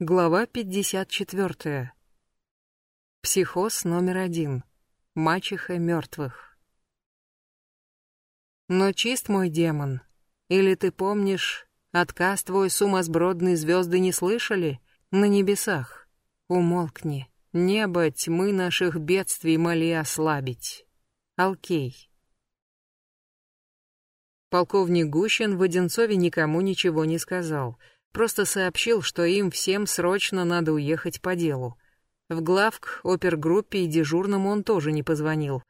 Глава 54. Психоз номер один. Мачеха мертвых. Но чист мой демон. Или ты помнишь, отказ твой сумасбродный звезды не слышали? На небесах. Умолкни. Небо тьмы наших бедствий моли ослабить. Алкей. Полковник Гущин в Одинцове никому ничего не сказал — Просто сообщил, что им всем срочно надо уехать по делу. В главк, опергруппе и дежурному он тоже не позвонил.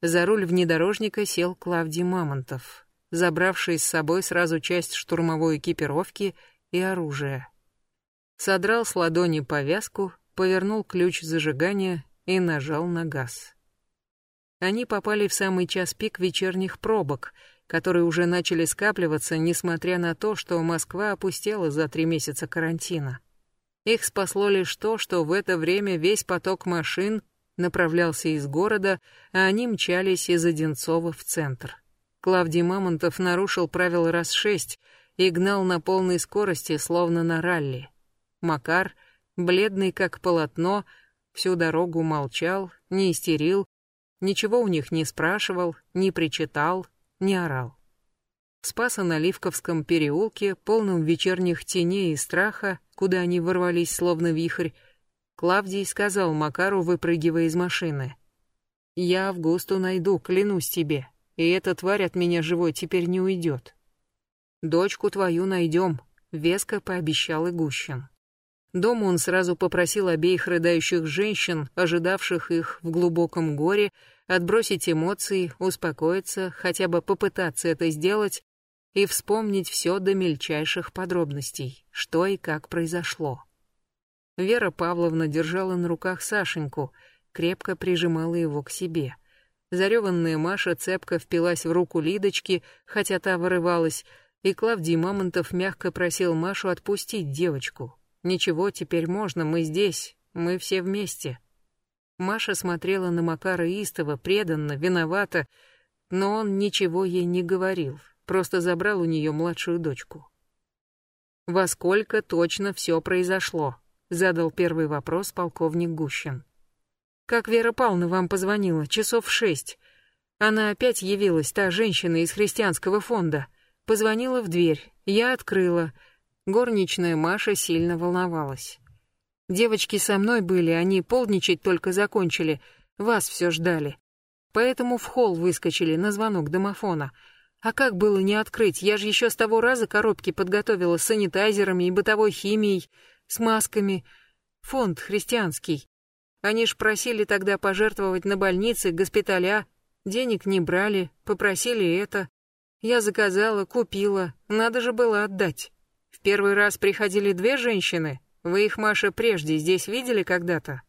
За руль внедорожника сел Клавдий Мамонтов, забравший с собой сразу часть штурмовой экипировки и оружия. Содрал с ладони повязку, повернул ключ зажигания и нажал на газ. Они попали в самый час пик вечерних пробок — которые уже начали скапливаться, несмотря на то, что Москва опустела за три месяца карантина. Их спасло лишь то, что в это время весь поток машин направлялся из города, а они мчались из Одинцова в центр. Клавдий Мамонтов нарушил правила раз шесть и гнал на полной скорости, словно на ралли. Макар, бледный как полотно, всю дорогу молчал, не истерил, ничего у них не спрашивал, не причитал, не орал. В Спасо-Наливковском переулке, полном вечерних теней и страха, куда они ворвались словно вихрь, Клавдий сказал Макару, выпрыгивая из машины. «Я Августу найду, клянусь тебе, и эта тварь от меня живой теперь не уйдет. Дочку твою найдем», — веско пообещал Игущин. Дома он сразу попросил обеих рыдающих женщин, ожидавших их в глубоком горе, отбросить эмоции, успокоиться, хотя бы попытаться это сделать и вспомнить все до мельчайших подробностей, что и как произошло. Вера Павловна держала на руках Сашеньку, крепко прижимала его к себе. Зареванная Маша цепко впилась в руку Лидочки, хотя та вырывалась, и Клавдий Мамонтов мягко просил Машу отпустить девочку. «Ничего, теперь можно, мы здесь, мы все вместе». Маша смотрела на Макара истово, преданно, виновата, но он ничего ей не говорил, просто забрал у нее младшую дочку. «Во сколько точно все произошло?» — задал первый вопрос полковник Гущин. «Как Вера Павловна вам позвонила? Часов в шесть. Она опять явилась, та женщина из христианского фонда. Позвонила в дверь. Я открыла. Горничная Маша сильно волновалась. Девочки со мной были, они полдничать только закончили, вас все ждали. Поэтому в холл выскочили на звонок домофона. А как было не открыть? Я же еще с того раза коробки подготовила с санитайзерами и бытовой химией, с масками. Фонд христианский. Они ж просили тогда пожертвовать на больницы, госпиталя. Денег не брали, попросили это. Я заказала, купила, надо же было отдать. Первый раз приходили две женщины, вы их, Маша, прежде здесь видели когда-то?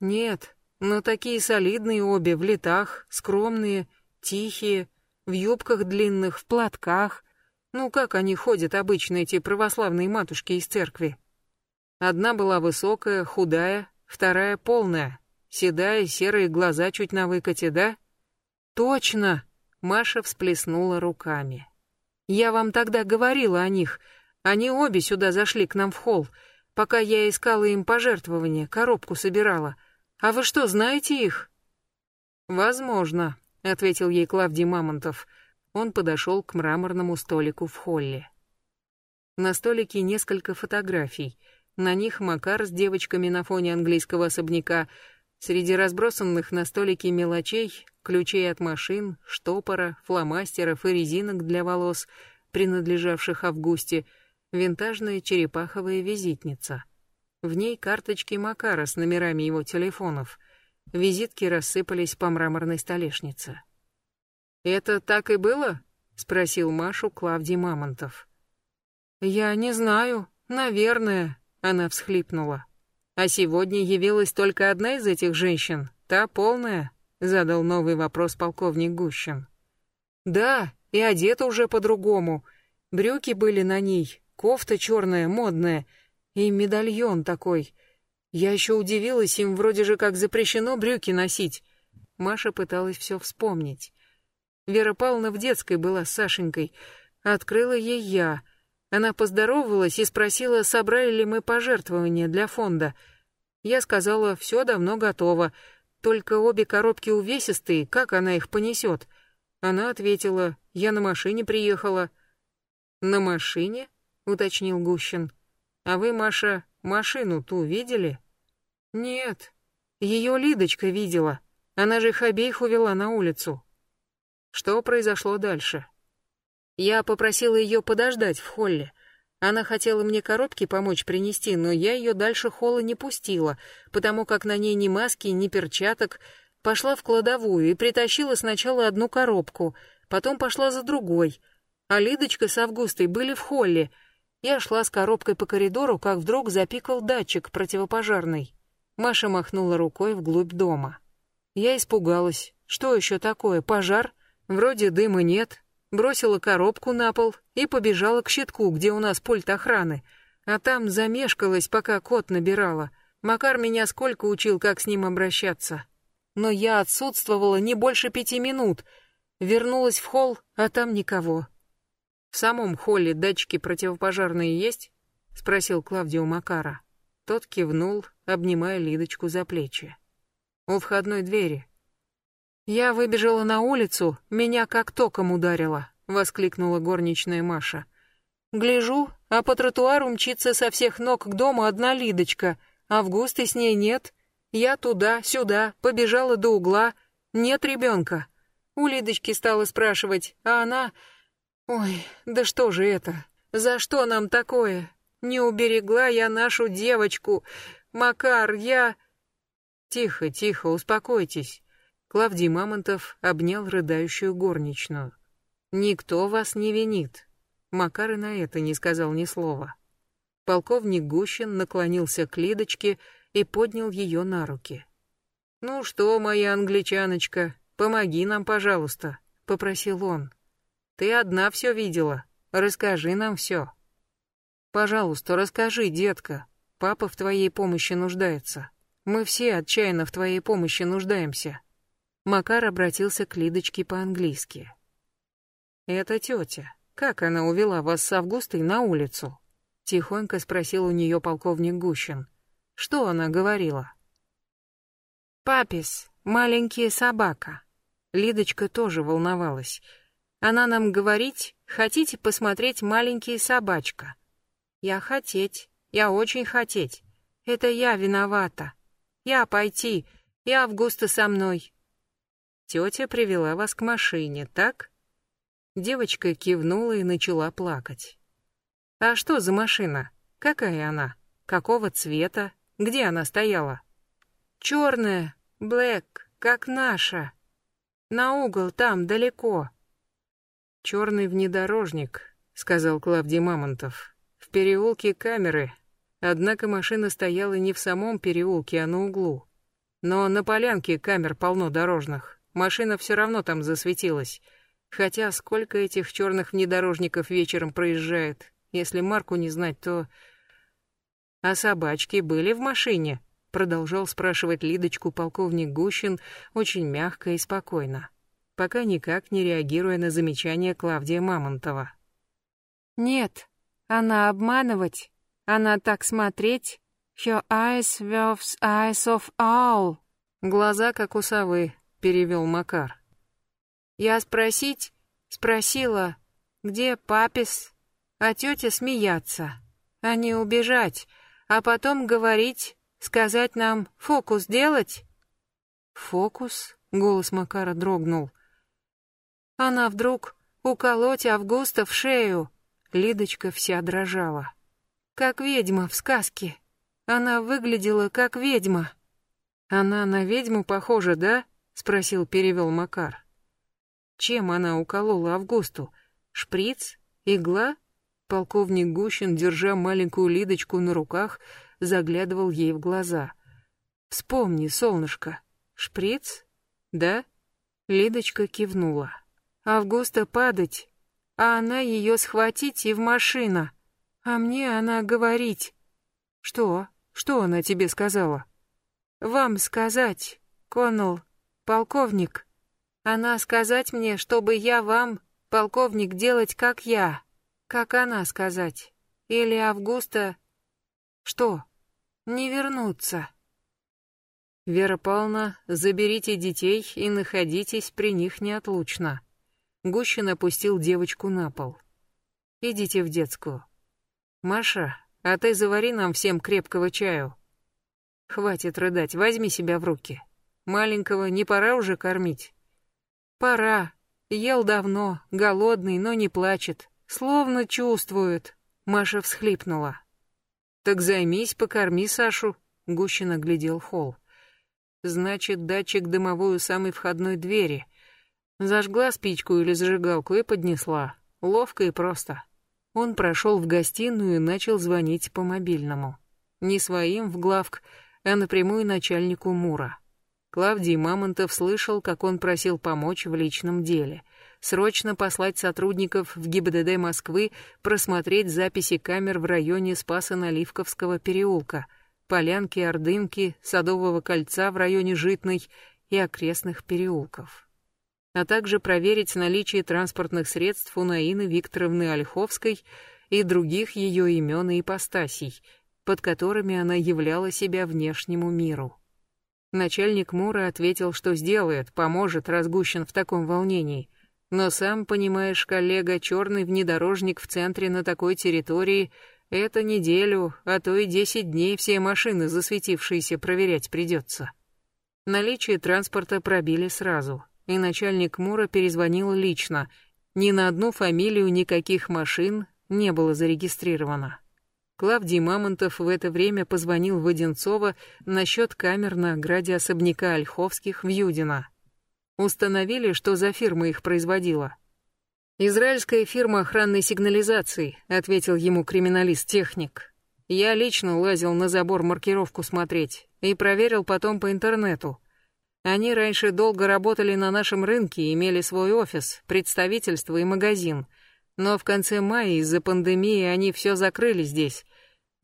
Нет, но такие солидные обе, в летах, скромные, тихие, в юбках длинных, в платках. Ну, как они ходят обычно, эти православные матушки из церкви? Одна была высокая, худая, вторая полная, седая, серые глаза чуть на выкате, да? Точно! Маша всплеснула руками. Я вам тогда говорила о них. Они обе сюда зашли к нам в холл пока я искала им пожертвования, коробку собирала. А вы что, знаете их? Возможно, ответил ей Клавдий Мамонтов. Он подошел к мраморному столику в холле. На столике несколько фотографий. На них Макар с девочками на фоне английского особняка. Среди разбросанных на столике мелочей, ключей от машин, штопора, фломастеров и резинок для волос, принадлежавших Августе, винтажная черепаховая визитница. В ней карточки Макара с номерами его телефонов. Визитки рассыпались по мраморной столешнице. «Это так и было?» — спросил Машу Клавдий Мамонтов. «Я не знаю. Наверное», — она всхлипнула. «А сегодня явилась только одна из этих женщин, та полная?» — задал новый вопрос полковник Гущин. «Да, и одета уже по-другому. Брюки были на ней, Кофта черная, модная, и медальон такой. Я еще удивилась, им вроде же как запрещено брюки носить. Маша пыталась все вспомнить. Вера Павловна в детской была с Сашенькой. Открыла ей я. Она поздоровалась и спросила, собрали ли мы пожертвования для фонда. Я сказала, все давно готово, только обе коробки увесистые, как она их понесет? Она ответила, я на машине приехала. На машине? Уточнил Гущин. А вы, Маша, машину ту видели? Нет. Ее Лидочка видела. Она же их обеих увела на улицу. Что произошло дальше? Я попросила ее подождать в холле. Она хотела мне коробки помочь принести, но я ее дальше холла не пустила, потому как на ней ни маски, ни перчаток. Пошла в кладовую и притащила сначала одну коробку, потом пошла за другой. А Лидочка с Августой были в холле. Я шла с коробкой по коридору, как вдруг запикал датчик противопожарный. Маша махнула рукой вглубь дома. Я испугалась. Что еще такое? Пожар? Вроде дыма нет, бросила коробку на пол и побежала к щитку, где у нас пульт охраны. А там замешкалась, пока код набирала. Макар меня сколько учил, как с ним обращаться. Но я отсутствовала не больше пяти минут. Вернулась в холл, а там никого. В самом холле датчики противопожарные есть? спросил Клавдио Макара. Тот кивнул, обнимая Лидочку за плечи. У входной двери. Я выбежала на улицу, меня как током ударило, воскликнула горничная Маша. Гляжу, а по тротуару мчится со всех ног к дому одна Лидочка. Августы с ней нет. Я туда, сюда, побежала до угла. Нет ребенка. У Лидочки стала спрашивать, а она... Ой, да что же это? За что нам такое? Не уберегла я нашу девочку. Макар, я... Тихо, тихо, успокойтесь. Клавдий Мамонтов обнял рыдающую горничную. «Никто вас не винит». Макар и на это не сказал ни слова. Полковник Гущин наклонился к Лидочке и поднял ее на руки. «Ну что, моя англичаночка, помоги нам, пожалуйста», — попросил он. «Ты одна все видела. Расскажи нам все». «Пожалуйста, расскажи, детка. Папа в твоей помощи нуждается. Мы все отчаянно в твоей помощи нуждаемся». Макар обратился к Лидочке по-английски. «Это тетя. Как она увела вас с Августой на улицу?» Тихонько спросил у нее полковник Гущин. «Что она говорила?» «Папис, маленькая собака». Лидочка тоже волновалась. «Она нам говорить, хотите посмотреть маленькие собачка?» «Я хотеть, я очень хотеть. Это я виновата. Я пойти, и Августа со мной, Тетя привела вас к машине, так? Девочка кивнула и начала плакать. А что за машина? Какая она? Какого цвета? Где она стояла? Черная, блэк, как наша. На угол там, далеко. Черный внедорожник, сказал Клавдий Мамонтов. В переулке камеры. Однако машина стояла не в самом переулке, а на углу. Но на полянке камер полно дорожных. Машина все равно там засветилась. Хотя сколько этих черных внедорожников вечером проезжает. Если марку не знать, то... А собачки были в машине? Продолжал спрашивать Лидочку полковник Гущин очень мягко и спокойно, пока никак не реагируя на замечание Клавдия Мамонтова. Нет, она обманывать, она так смотреть. Her eyes were eyes of owl. Глаза как у совы, перевел Макар. Я спросить, спросила, где папис, а тетя смеяться, а не убежать, а потом говорить, сказать нам фокус делать. Фокус? Голос Макара дрогнул. Она вдруг уколоть Августа в шею. Лидочка вся дрожала. Как ведьма в сказке. Она выглядела как ведьма. Она на ведьму похожа, да? спросил, перевел Макар. Чем она уколола Августу? Шприц? Игла? Полковник Гущин, держа маленькую Лидочку на руках, заглядывал ей в глаза. Вспомни, солнышко. Шприц? Да? Лидочка кивнула. Августа падать, а она ее схватить и в машина. А мне она говорить. Что? Что она тебе сказала? Вам сказать, Коннелл, «Полковник, она сказать мне, чтобы я вам, полковник, делать как я. Как она сказать? Или Августа... Что? Не вернуться. Вера Павловна, заберите детей и находитесь при них неотлучно. Гущин опустил девочку на пол. Идите в детскую. Маша, а ты завари нам всем крепкого чаю. Хватит рыдать, возьми себя в руки. Маленького не пора уже кормить? Пора. Ел давно, голодный, но не плачет. Словно чувствует. Маша всхлипнула. Так займись, покорми Сашу. Гущин глядел холл. Значит, датчик дымовой у самой входной двери. Зажгла спичку или зажигалку и поднесла. Ловко и просто. Он прошел в гостиную и начал звонить по мобильному. Не своим в главк, а напрямую начальнику Мура. Клавдий Мамонтов слышал, как он просил помочь в личном деле. Срочно послать сотрудников в ГИБДД Москвы просмотреть записи камер в районе Спаса-Наливковского переулка, Полянки, Ордынки, Садового кольца в районе Житной и окрестных переулков. А также проверить наличие транспортных средств у Наины Викторовны Ольховской и других ее имен и ипостасей, под которыми она являла себя внешнему миру. Начальник Мура ответил, что сделает, поможет, разгущен в таком волнении. Но сам, понимаешь, коллега, черный внедорожник в центре на такой территории — это неделю, а то и десять дней все машины засветившиеся проверять придется. Наличие транспорта пробили сразу, и начальник Мура перезвонил лично. Ни на одну фамилию никаких машин не было зарегистрировано. Клавдий Мамонтов в это время позвонил в насчет камер на ограде особняка Ольховских в Юдино. Установили, что за фирма их производила. «Израильская фирма охранной сигнализации», — ответил ему криминалист-техник. «Я лично лазил на забор маркировку смотреть и проверил потом по интернету. Они раньше долго работали на нашем рынке, имели свой офис, представительство и магазин. Но в конце мая из-за пандемии они все закрыли здесь.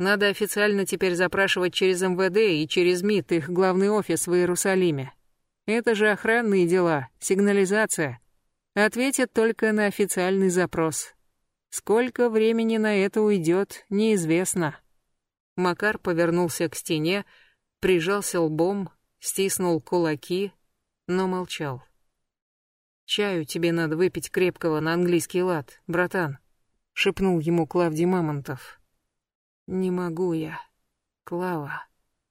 Надо официально теперь запрашивать через МВД и через МИД их главный офис в Иерусалиме. Это же охранные дела, сигнализация. Ответят только на официальный запрос. Сколько времени на это уйдет, неизвестно. Макар повернулся к стене, прижался лбом, стиснул кулаки, но молчал. «Чаю тебе надо выпить крепкого на английский лад, братан», — шепнул ему Клавдий Мамонтов. «Не могу я. Клава,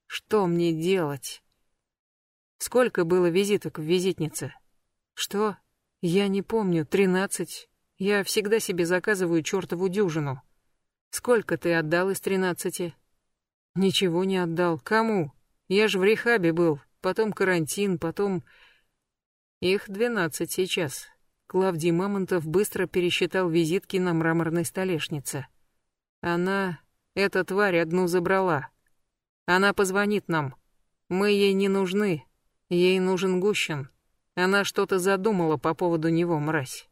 что мне делать?» «Сколько было визиток в визитнице?» «Что? Я не помню. Тринадцать. Я всегда себе заказываю чертову дюжину. Сколько ты отдал из тринадцати?» «Ничего не отдал. Кому? Я же в рехабе был. Потом карантин, потом...» Их двенадцать сейчас. Клавдий Мамонтов быстро пересчитал визитки на мраморной столешнице. Она, эта тварь, одну забрала. Она позвонит нам. Мы ей не нужны. Ей нужен Гущин. Она что-то задумала по поводу него, мразь.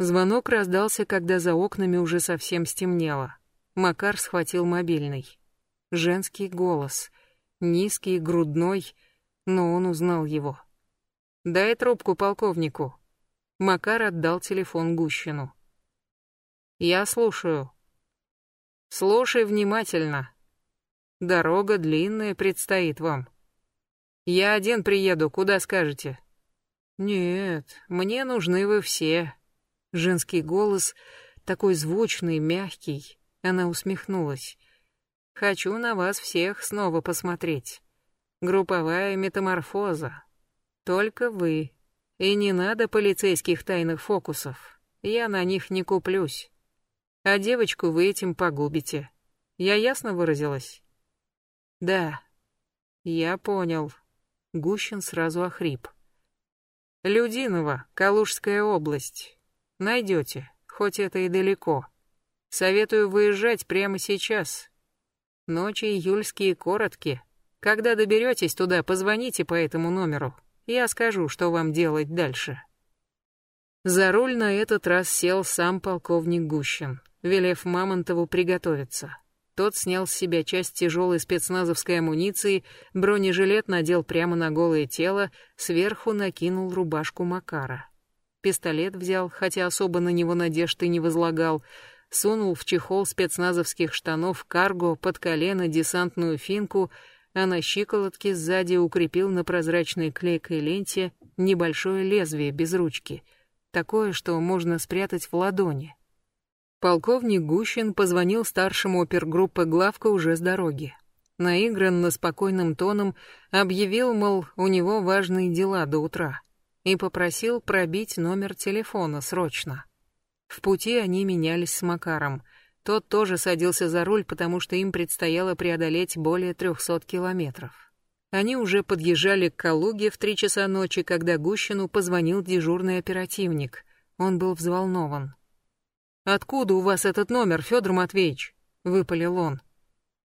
Звонок раздался, когда за окнами уже совсем стемнело. Макар схватил мобильный. Женский голос. Низкий, грудной, но он узнал его. Дай трубку полковнику. Макар отдал телефон Гущину. Я слушаю. Слушай внимательно. Дорога длинная предстоит вам. Я один приеду, куда скажете? Нет, мне нужны вы все. Женский голос, такой звучный, мягкий. Она усмехнулась. Хочу на вас всех снова посмотреть. Групповая метаморфоза. Только вы. И не надо полицейских тайных фокусов. Я на них не куплюсь. А девочку вы этим погубите. Я ясно выразилась? Да. Я понял. Гущин сразу охрип. Людиново, Калужская область. Найдете, хоть это и далеко. Советую выезжать прямо сейчас. Ночи июльские короткие. Когда доберетесь туда, позвоните по этому номеру. Я скажу, что вам делать дальше. За руль на этот раз сел сам полковник Гущин, велев Мамонтову приготовиться. Тот снял с себя часть тяжелой спецназовской амуниции, бронежилет надел прямо на голое тело, сверху накинул рубашку Макара. Пистолет взял, хотя особо на него надежд и не возлагал. Сунул в чехол спецназовских штанов карго под колено десантную финку, а на щиколотке сзади укрепил на прозрачной клейкой ленте небольшое лезвие без ручки, такое, что можно спрятать в ладони. Полковник Гущин позвонил старшему опергруппы главка уже с дороги. Наигранно спокойным тоном объявил, мол, у него важные дела до утра, и попросил пробить номер телефона срочно. В пути они менялись с Макаром. Тот тоже садился за руль, потому что им предстояло преодолеть более трехсот километров. Они уже подъезжали к Калуге в три часа ночи, когда Гущину позвонил дежурный оперативник. Он был взволнован. «Откуда у вас этот номер, Федор Матвеевич?» — выпалил он.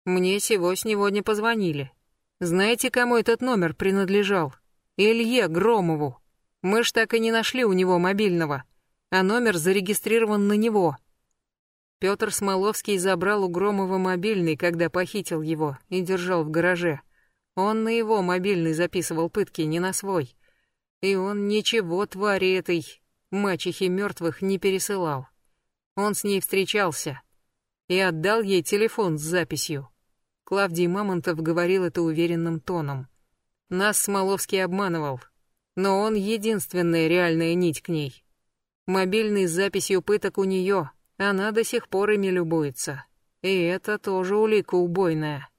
«Мне всего сегодня позвонили. Знаете, кому этот номер принадлежал? Илье Громову. Мы ж так и не нашли у него мобильного, а номер зарегистрирован на него». Петр Смоловский забрал у Громова мобильный, когда похитил его, и держал в гараже. Он на его мобильный записывал пытки, не на свой. И он ничего твари этой, мачехи мертвых, не пересылал. Он с ней встречался и отдал ей телефон с записью. Клавдий Мамонтов говорил это уверенным тоном. Нас Смоловский обманывал, но он единственная реальная нить к ней. Мобильный с записью пыток у нее, она до сих пор ими любуется. И это тоже улика убойная.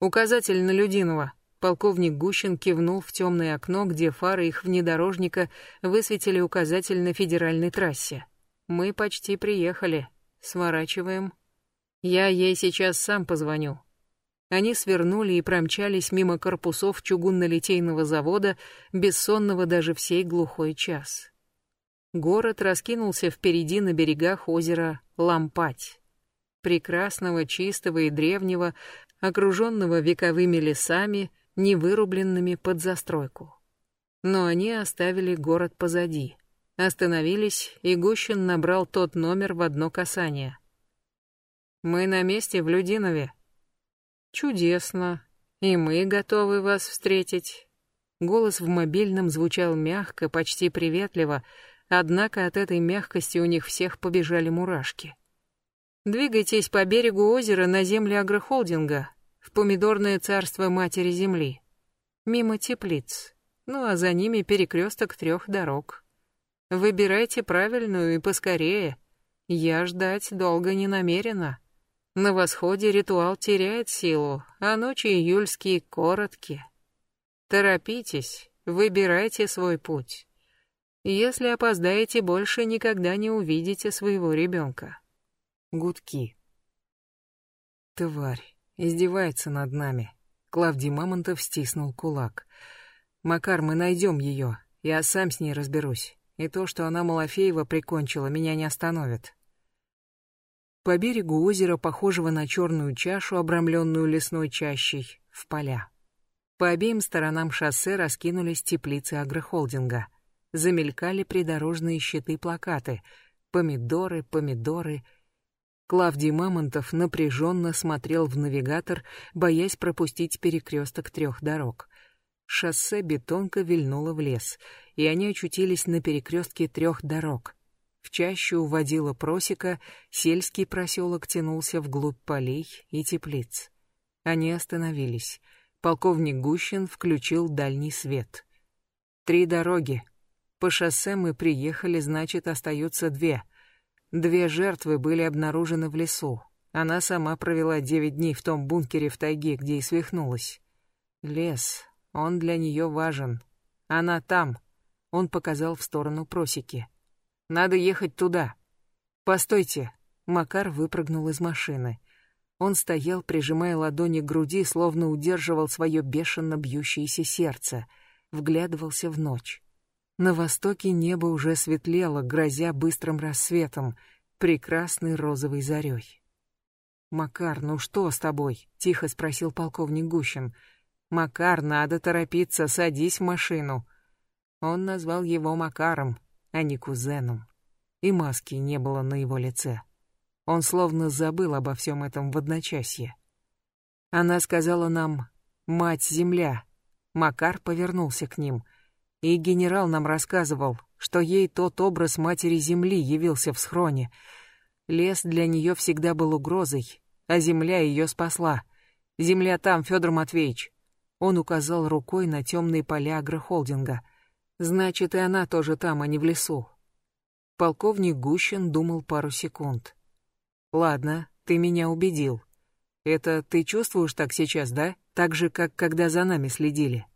Указатель на Людинова. Полковник Гущин кивнул в темное окно, где фары их внедорожника высветили указатель на федеральной трассе. Мы почти приехали. Сворачиваем. Я ей сейчас сам позвоню. Они свернули и промчались мимо корпусов чугунно-литейного завода, бессонного даже в сей глухой час. Город раскинулся впереди на берегах озера Лампать. Прекрасного, чистого и древнего, окруженного вековыми лесами, не вырубленными под застройку. Но они оставили город позади. Остановились, и Гущин набрал тот номер в одно касание. «Мы на месте в Людинове». «Чудесно. И мы готовы вас встретить». Голос в мобильном звучал мягко, почти приветливо, однако от этой мягкости у них всех побежали мурашки. «Двигайтесь по берегу озера на земли агрохолдинга, в помидорное царство Матери Земли, мимо теплиц, ну а за ними перекресток трех дорог». Выбирайте правильную и поскорее. Я ждать долго не намерена. На восходе ритуал теряет силу, а ночи июльские короткие. Торопитесь, выбирайте свой путь. Если опоздаете, больше никогда не увидите своего ребенка. Гудки. Тварь, издевается над нами. Клавдий Мамонтов стиснул кулак. Макар, мы найдем ее, я сам с ней разберусь. И то, что она Малафеева прикончила, меня не остановит. По берегу озера, похожего на черную чашу, обрамленную лесной чащей, в поля. По обеим сторонам шоссе раскинулись теплицы агрохолдинга. Замелькали придорожные щиты-плакаты. Помидоры, помидоры. Клавдий Мамонтов напряженно смотрел в навигатор, боясь пропустить перекресток трех дорог. Шоссе бетонка вильнуло в лес, и они очутились на перекрестке трех дорог. В чащу уводила просека, сельский проселок тянулся вглубь полей и теплиц. Они остановились. Полковник Гущин включил дальний свет. «Три дороги. По шоссе мы приехали, значит, остаются две. Две жертвы были обнаружены в лесу. Она сама провела девять дней в том бункере в тайге, где и свихнулась. Лес, он для нее важен. Она там. Он показал в сторону просеки. Надо ехать туда. Постойте. Макар выпрыгнул из машины. Он стоял, прижимая ладони к груди, словно удерживал свое бешено бьющееся сердце, вглядывался в ночь. На востоке небо уже светлело, грозя быстрым рассветом, прекрасной розовой зарей. «Макар, ну что с тобой?» — тихо спросил полковник Гущин. «Макар, надо торопиться, садись в машину». Он назвал его Макаром, а не кузеном. И маски не было на его лице. Он словно забыл обо всем этом в одночасье. Она сказала нам «Мать-Земля». Макар повернулся к ним. И генерал нам рассказывал, что ей тот образ матери земли явился в схроне. Лес для нее всегда был угрозой, а земля ее спасла. Земля там, Федор Матвеевич. Он указал рукой на темные поля агрохолдинга. Значит, и она тоже там, а не в лесу. Полковник Гущин думал пару секунд. Ладно, ты меня убедил. Это ты чувствуешь так сейчас, да? Так же, как когда за нами следили?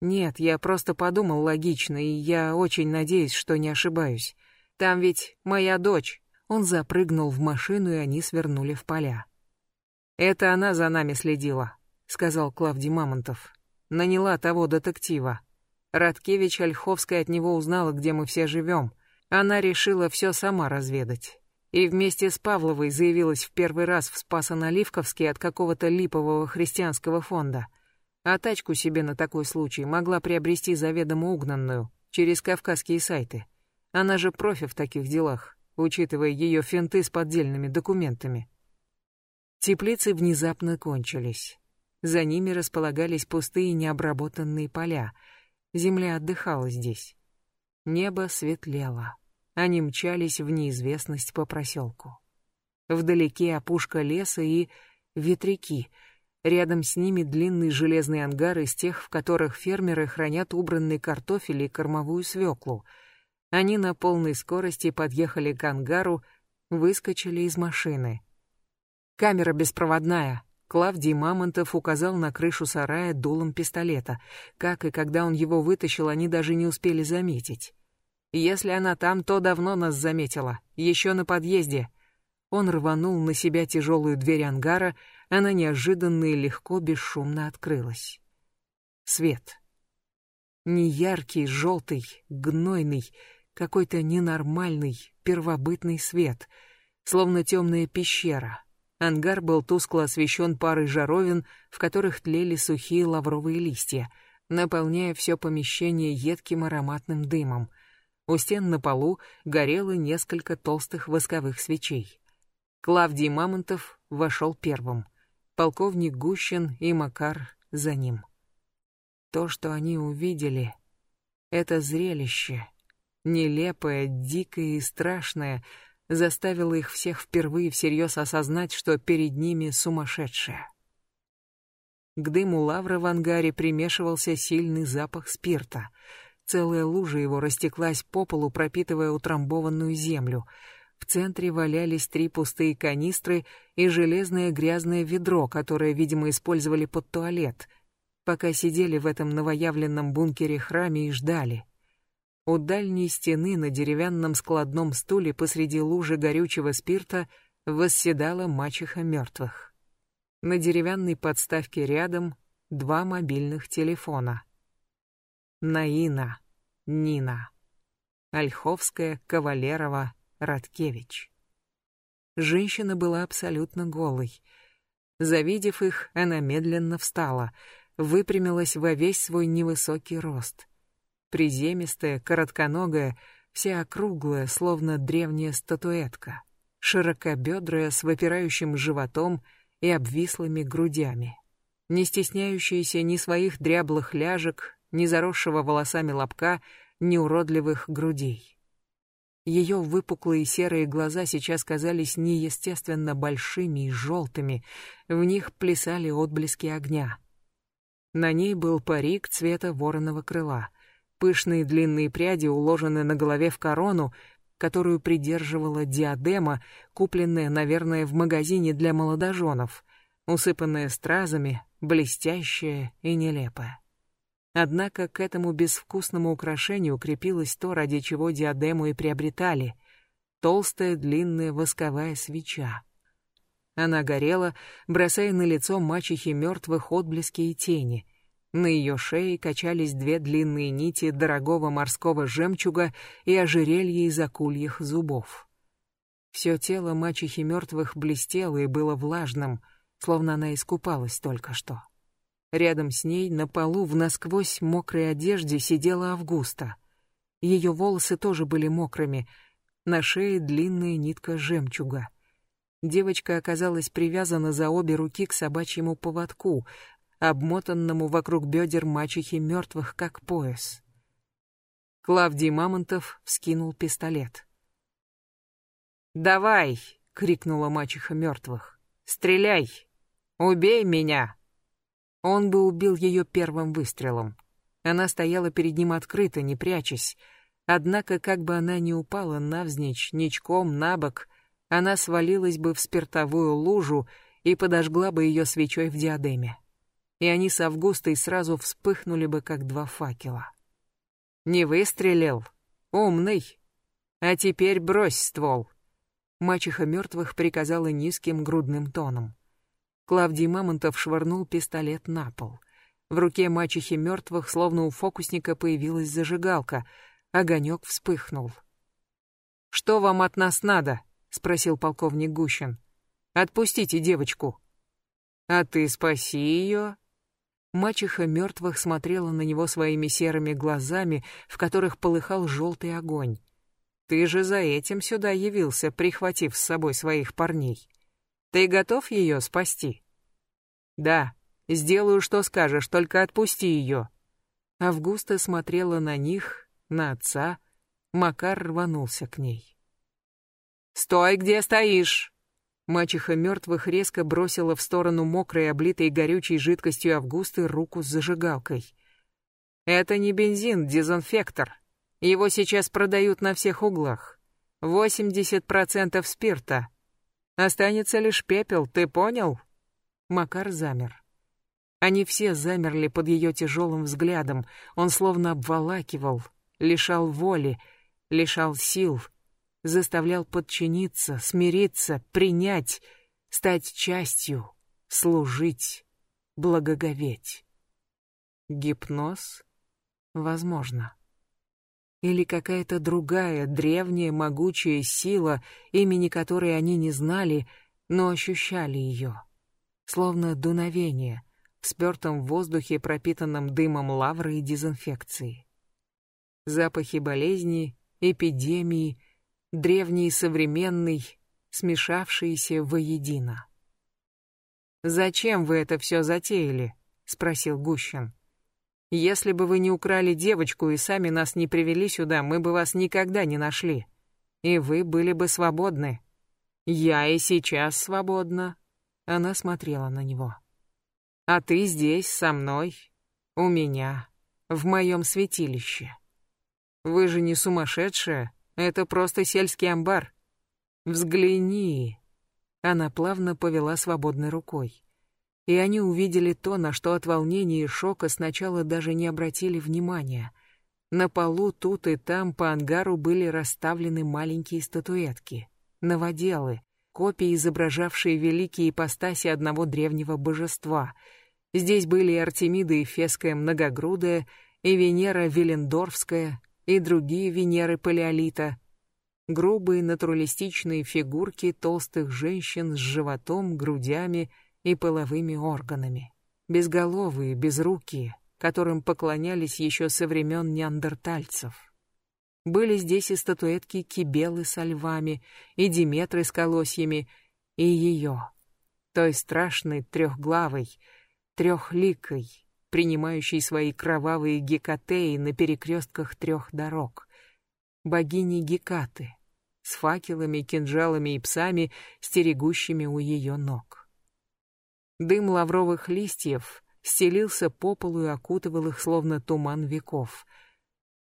Нет, я просто подумал логично, и я очень надеюсь, что не ошибаюсь. Там ведь моя дочь. Он запрыгнул в машину, и они свернули в поля. Это она за нами следила, сказал Клавдий Мамонтов. Наняла того детектива. Радкевич Ольховская от него узнала, где мы все живем. Она решила все сама разведать и вместе с Павловой заявилась в первый раз в Спасо-Наливковске от какого-то липового христианского фонда. А тачку себе на такой случай могла приобрести заведомо угнанную, через кавказские сайты. Она же профи в таких делах, учитывая ее финты с поддельными документами. Теплицы внезапно кончились. За ними располагались пустые необработанные поля. Земля отдыхала здесь. Небо светлело. Они мчались в неизвестность по проселку. Вдалеке опушка леса и ветряки. Рядом с ними длинный железный ангар из тех, в которых фермеры хранят убранный картофель и кормовую свеклу. Они на полной скорости подъехали к ангару, выскочили из машины. «Камера беспроводная», Клавдий Мамонтов указал на крышу сарая дулом пистолета. Как и когда он его вытащил, они даже не успели заметить. Если она там, то давно нас заметила, еще на подъезде. Он рванул на себя тяжелую дверь ангара, она неожиданно и легко, бесшумно открылась. Свет. Неяркий, желтый, гнойный, какой-то ненормальный, первобытный свет, словно темная пещера. Ангар был тускло освещен парой жаровин, в которых тлели сухие лавровые листья, наполняя все помещение едким ароматным дымом. У стен на полу горело несколько толстых восковых свечей. Клавдий Мамонтов вошел первым. Полковник Гущин и Макар за ним. То, что они увидели, это зрелище, нелепое, дикое и страшное, заставило их всех впервые всерьез осознать, что перед ними сумасшедшая. К дыму лавры в ангаре примешивался сильный запах спирта — Целая лужа его растеклась по полу, пропитывая утрамбованную землю. В центре валялись три пустые канистры и железное грязное ведро, которое, видимо, использовали под туалет, пока сидели в этом новоявленном бункере-храме и ждали. У дальней стены на деревянном складном стуле посреди лужи горючего спирта восседала мачеха мертвых. На деревянной подставке рядом два мобильных телефона — Наина, Нина, Ольховская, Кавалерова, Радкевич. Женщина была абсолютно голой. Завидев их, она медленно встала, выпрямилась во весь свой невысокий рост. Приземистая, коротконогая, вся округлая, словно древняя статуэтка, широкобедрая, с выпирающим животом и обвислыми грудями, не стесняющаяся ни своих дряблых ляжек, ни заросшего волосами лобка, ни уродливых грудей. Ее выпуклые серые глаза сейчас казались неестественно большими и желтыми, в них плясали отблески огня. На ней был парик цвета вороного крыла. Пышные длинные пряди уложены на голове в корону, которую придерживала диадема, купленная, наверное, в магазине для молодоженов, усыпанная стразами, блестящая и нелепая. Однако к этому безвкусному украшению крепилось то, ради чего диадему и приобретали — толстая длинная восковая свеча. Она горела, бросая на лицо мачехи мертвых отблески и тени. На ее шее качались две длинные нити дорогого морского жемчуга и ожерелье из акульих зубов. Все тело мачехи мертвых блестело и было влажным, словно она искупалась только что. Рядом с ней на полу в насквозь мокрой одежде сидела Августа. Ее волосы тоже были мокрыми, на шее длинная нитка жемчуга. Девочка оказалась привязана за обе руки к собачьему поводку, обмотанному вокруг бедер мачехи мертвых, как пояс. Клавдий Мамонтов вскинул пистолет. «Давай!» — крикнула мачеха мертвых. «Стреляй! Убей меня!» Он бы убил ее первым выстрелом. Она стояла перед ним открыто, не прячась. Однако, как бы она ни упала навзничь, ничком, на бок, она свалилась бы в спиртовую лужу и подожгла бы ее свечой в диадеме. И они с Августой сразу вспыхнули бы, как два факела. «Не выстрелил? Умный! А теперь брось ствол!» Мачеха мертвых приказала низким грудным тоном. Клавдий Мамонтов швырнул пистолет на пол. В руке мачехи мертвых, словно у фокусника, появилась зажигалка. Огонек вспыхнул. «Что вам от нас надо?» — спросил полковник Гущин. «Отпустите девочку». «А ты спаси ее». Мачеха мертвых смотрела на него своими серыми глазами, в которых полыхал желтый огонь. Ты же за этим сюда явился, прихватив с собой своих парней. Ты готов ее спасти? Да, сделаю, что скажешь, только отпусти ее. Августа смотрела на них, на отца. Макар рванулся к ней. «Стой, где стоишь!» Мачеха мертвых резко бросила в сторону мокрой, облитой горючей жидкостью Августы руку с зажигалкой. «Это не бензин, дезинфектор. Его сейчас продают на всех углах. 80% спирта. Останется лишь пепел, ты понял? Макар замер. Они все замерли под ее тяжелым взглядом. Он словно обволакивал, лишал воли, лишал сил, заставлял подчиниться, смириться, принять, стать частью, служить, благоговеть. Гипноз? Возможно или какая-то другая древняя могучая сила, имени которой они не знали, но ощущали ее. Словно дуновение в спертом воздухе, пропитанном дымом лавры и дезинфекции. Запахи болезни, эпидемии, древний и современный, смешавшиеся воедино. «Зачем вы это все затеяли?» — спросил Гущин. Если бы вы не украли девочку и сами нас не привели сюда, мы бы вас никогда не нашли. И вы были бы свободны. Я и сейчас свободна. Она смотрела на него. А ты здесь, со мной, у меня, в моем святилище. Вы же не сумасшедшая, это просто сельский амбар. Взгляни. Она плавно повела свободной рукой и они увидели то, на что от волнения и шока сначала даже не обратили внимания. На полу тут и там по ангару были расставлены маленькие статуэтки, новоделы, копии, изображавшие великие ипостаси одного древнего божества. Здесь были и Артемида Эфесская многогрудая, и Венера Велендорфская, и другие Венеры Палеолита, грубые натуралистичные фигурки толстых женщин с животом, грудями — и половыми органами. Безголовые, безрукие, которым поклонялись еще со времен неандертальцев. Были здесь и статуэтки Кибелы со львами, и Диметры с колосьями, и ее, той страшной трехглавой, трехликой, принимающей свои кровавые гекатеи на перекрестках трех дорог, богини Гекаты, с факелами, кинжалами и псами, стерегущими у ее ног. Дым лавровых листьев стелился по полу и окутывал их словно туман веков.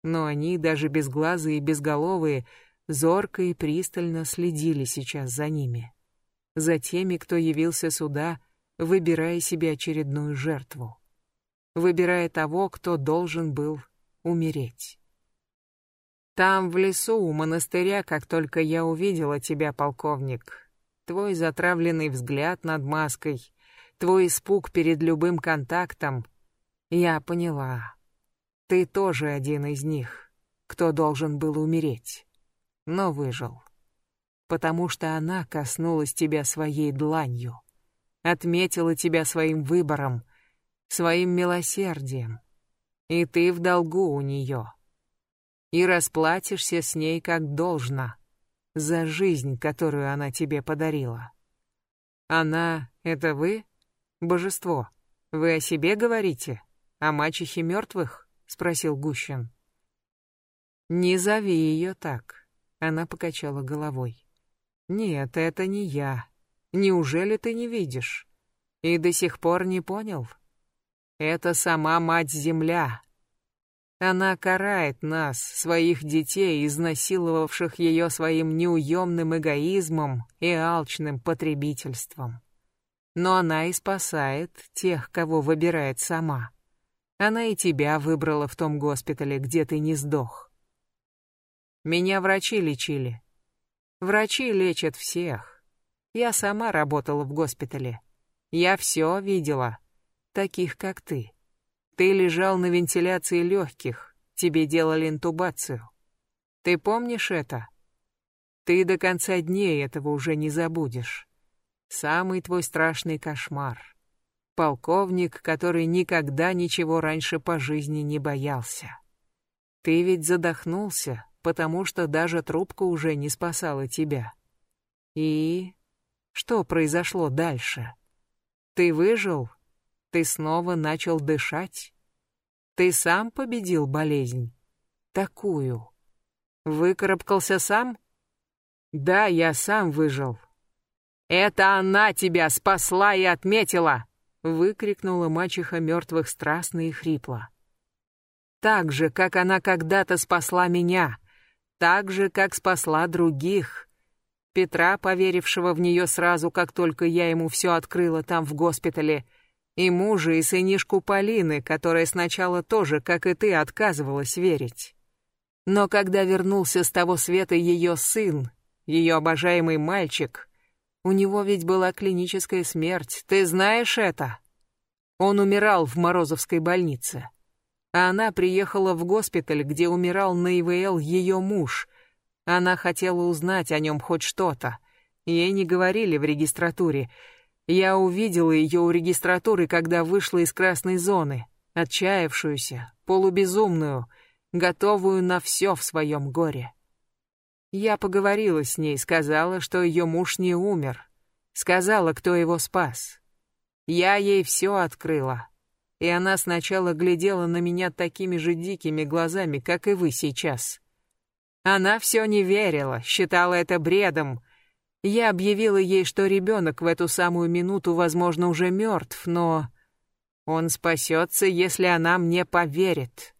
Но они, даже безглазые и безголовые, зорко и пристально следили сейчас за ними. За теми, кто явился сюда, выбирая себе очередную жертву. Выбирая того, кто должен был умереть. Там, в лесу, у монастыря, как только я увидела тебя, полковник, твой затравленный взгляд над маской, твой испуг перед любым контактом, я поняла. Ты тоже один из них, кто должен был умереть, но выжил. Потому что она коснулась тебя своей дланью, отметила тебя своим выбором, своим милосердием, и ты в долгу у нее. И расплатишься с ней как должно за жизнь, которую она тебе подарила. Она — это вы? «Божество, вы о себе говорите? О мачехе мертвых?» — спросил Гущин. Не зови ее так. Она покачала головой. Нет, это не я. Неужели ты не видишь? И до сих пор не понял? Это сама Мать-Земля. Она карает нас, своих детей, изнасиловавших ее своим неуемным эгоизмом и алчным потребительством. Но она и спасает тех, кого выбирает сама. Она и тебя выбрала в том госпитале, где ты не сдох. Меня врачи лечили. Врачи лечат всех. Я сама работала в госпитале. Я все видела. Таких, как ты. Ты лежал на вентиляции легких. Тебе делали интубацию. Ты помнишь это? Ты до конца дней этого уже не забудешь. Самый твой страшный кошмар. Полковник, который никогда ничего раньше по жизни не боялся. Ты ведь задохнулся, потому что даже трубка уже не спасала тебя. И что произошло дальше? Ты выжил? Ты снова начал дышать? Ты сам победил болезнь? Такую. Выкарабкался сам? Да, я сам выжил. Это она тебя спасла и отметила! Выкрикнула мачеха мертвых страстно и хрипло. Так же, как она когда-то спасла меня так же, как спасла других. Петра, поверившего в нее сразу, как только я ему все открыла там в госпитале, и мужа, и сынишку Полины, которая сначала тоже, как и ты, отказывалась верить. Но когда вернулся с того света ее сын, ее обожаемый мальчик, у него ведь была клиническая смерть, ты знаешь это? Он умирал в Морозовской больнице а она приехала в госпиталь, где умирал на ИВЛ ее муж. Она хотела узнать о нем хоть что-то. Ей не говорили в регистратуре. Я увидела ее у регистратуры, когда вышла из красной зоны, отчаявшуюся, полубезумную, готовую на все в своем горе. Я поговорила с ней, сказала, что ее муж не умер. Сказала, кто его спас. Я ей все открыла и она сначала глядела на меня такими же дикими глазами, как и вы сейчас. Она все не верила, считала это бредом. Я объявила ей, что ребенок в эту самую минуту, возможно, уже мертв, но... Он спасется, если она мне поверит.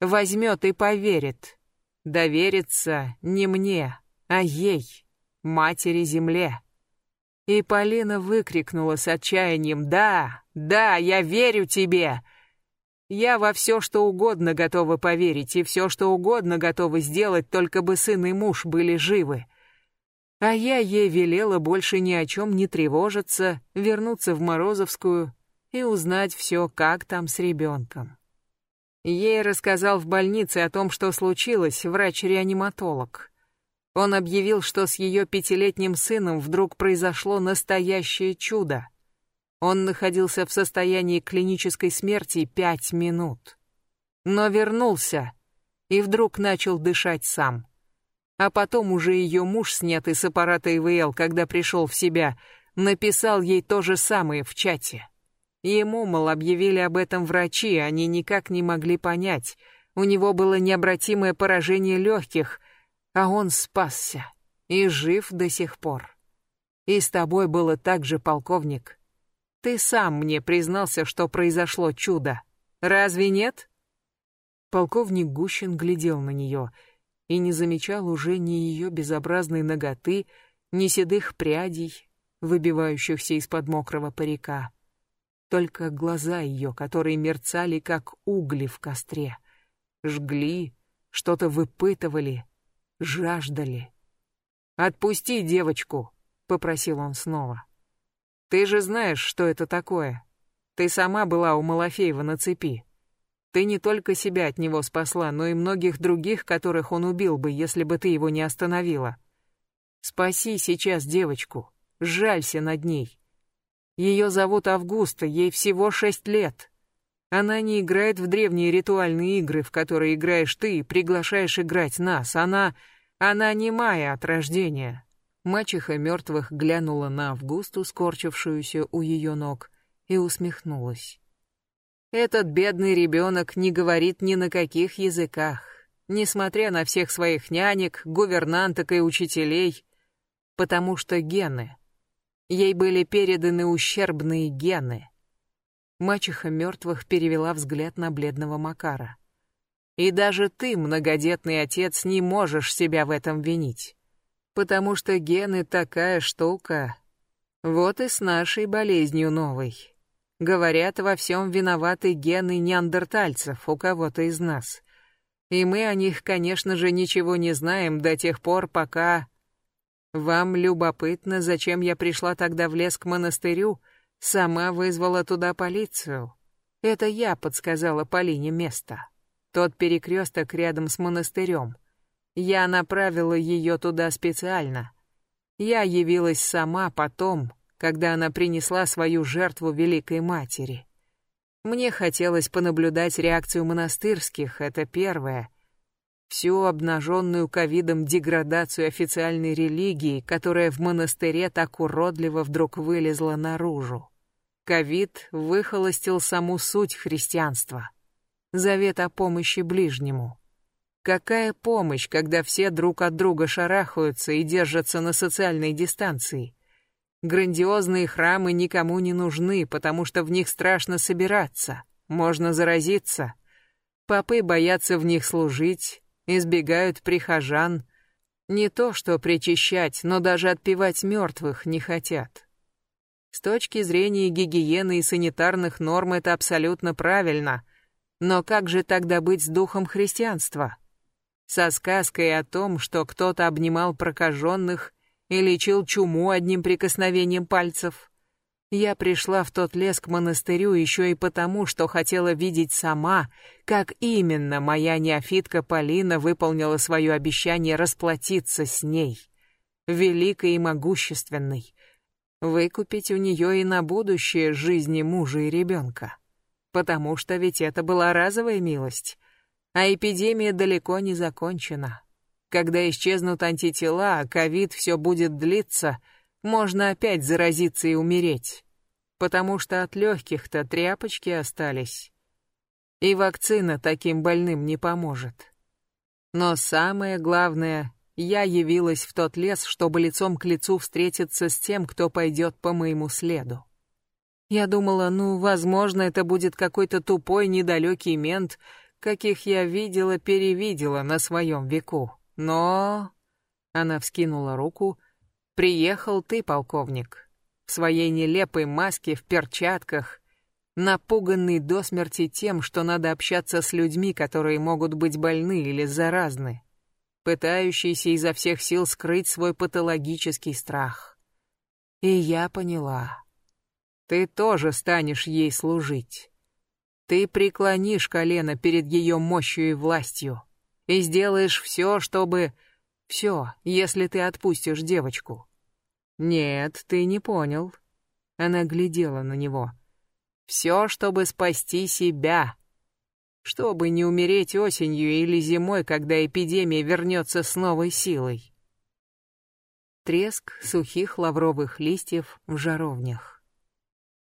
Возьмет и поверит. Доверится не мне, а ей, матери-земле. И Полина выкрикнула с отчаянием «Да, да, я верю тебе!» Я во все, что угодно готова поверить, и все, что угодно готова сделать, только бы сын и муж были живы. А я ей велела больше ни о чем не тревожиться, вернуться в Морозовскую и узнать все, как там с ребенком. Ей рассказал в больнице о том, что случилось, врач-реаниматолог. Он объявил, что с ее пятилетним сыном вдруг произошло настоящее чудо. Он находился в состоянии клинической смерти пять минут. Но вернулся и вдруг начал дышать сам. А потом уже ее муж, снятый с аппарата ИВЛ, когда пришел в себя, написал ей то же самое в чате. Ему, мол, объявили об этом врачи, они никак не могли понять. У него было необратимое поражение легких — а он спасся и жив до сих пор. И с тобой было так же, полковник. Ты сам мне признался, что произошло чудо. Разве нет? Полковник Гущин глядел на нее и не замечал уже ни ее безобразной ноготы, ни седых прядей, выбивающихся из-под мокрого парика. Только глаза ее, которые мерцали, как угли в костре, жгли, что-то выпытывали, жаждали. «Отпусти девочку», — попросил он снова. «Ты же знаешь, что это такое. Ты сама была у Малафеева на цепи. Ты не только себя от него спасла, но и многих других, которых он убил бы, если бы ты его не остановила. Спаси сейчас девочку, жалься над ней. Ее зовут Августа, ей всего шесть лет. Она не играет в древние ритуальные игры, в которые играешь ты и приглашаешь играть нас. Она... она не немая от рождения». Мачеха мертвых глянула на Августу, скорчившуюся у ее ног, и усмехнулась. «Этот бедный ребенок не говорит ни на каких языках. несмотря на всех своих нянек, гувернанток и учителей, потому что гены. Ей были переданы ущербные гены. Мачеха мертвых перевела взгляд на бледного Макара. И даже ты, многодетный отец, не можешь себя в этом винить. Потому что гены такая штука. Вот и с нашей болезнью новой. Говорят, во всем виноваты гены неандертальцев у кого-то из нас. И мы о них, конечно же, ничего не знаем до тех пор, пока... Вам любопытно, зачем я пришла тогда в лес к монастырю, сама вызвала туда полицию. Это я подсказала Полине место. Тот перекресток рядом с монастырем. Я направила ее туда специально. Я явилась сама потом, когда она принесла свою жертву Великой Матери. Мне хотелось понаблюдать реакцию монастырских, это первое. Всю обнаженную ковидом деградацию официальной религии, которая в монастыре так уродливо вдруг вылезла наружу. Ковид выхолостил саму суть христианства. Завет о помощи ближнему. Какая помощь, когда все друг от друга шарахаются и держатся на социальной дистанции? Грандиозные храмы никому не нужны, потому что в них страшно собираться, можно заразиться. Попы боятся в них служить, избегают прихожан. Не то что причащать, но даже отпевать мертвых не хотят. С точки зрения гигиены и санитарных норм это абсолютно правильно. Но как же тогда быть с духом христианства? Со сказкой о том, что кто-то обнимал прокаженных и лечил чуму одним прикосновением пальцев. Я пришла в тот лес к монастырю еще и потому, что хотела видеть сама, как именно моя неофитка Полина выполнила свое обещание расплатиться с ней, великой и могущественной, выкупить у нее и на будущее жизни мужа и ребенка. Потому что ведь это была разовая милость, а эпидемия далеко не закончена. Когда исчезнут антитела, а ковид все будет длиться, можно опять заразиться и умереть. Потому что от легких-то тряпочки остались. И вакцина таким больным не поможет. Но самое главное, я явилась в тот лес, чтобы лицом к лицу встретиться с тем, кто пойдет по моему следу. Я думала, ну, возможно, это будет какой-то тупой, недалекий мент, каких я видела-перевидела на своем веку. Но... Она вскинула руку. Приехал ты, полковник. В своей нелепой маске, в перчатках. Напуганный до смерти тем, что надо общаться с людьми, которые могут быть больны или заразны. Пытающийся изо всех сил скрыть свой патологический страх. И я поняла. Ты тоже станешь ей служить. Ты преклонишь колено перед ее мощью и властью и сделаешь все, чтобы... Все, если ты отпустишь девочку. Нет, ты не понял. Она глядела на него. Все, чтобы спасти себя. Чтобы не умереть осенью или зимой, когда эпидемия вернется с новой силой. Треск сухих лавровых листьев в жаровнях.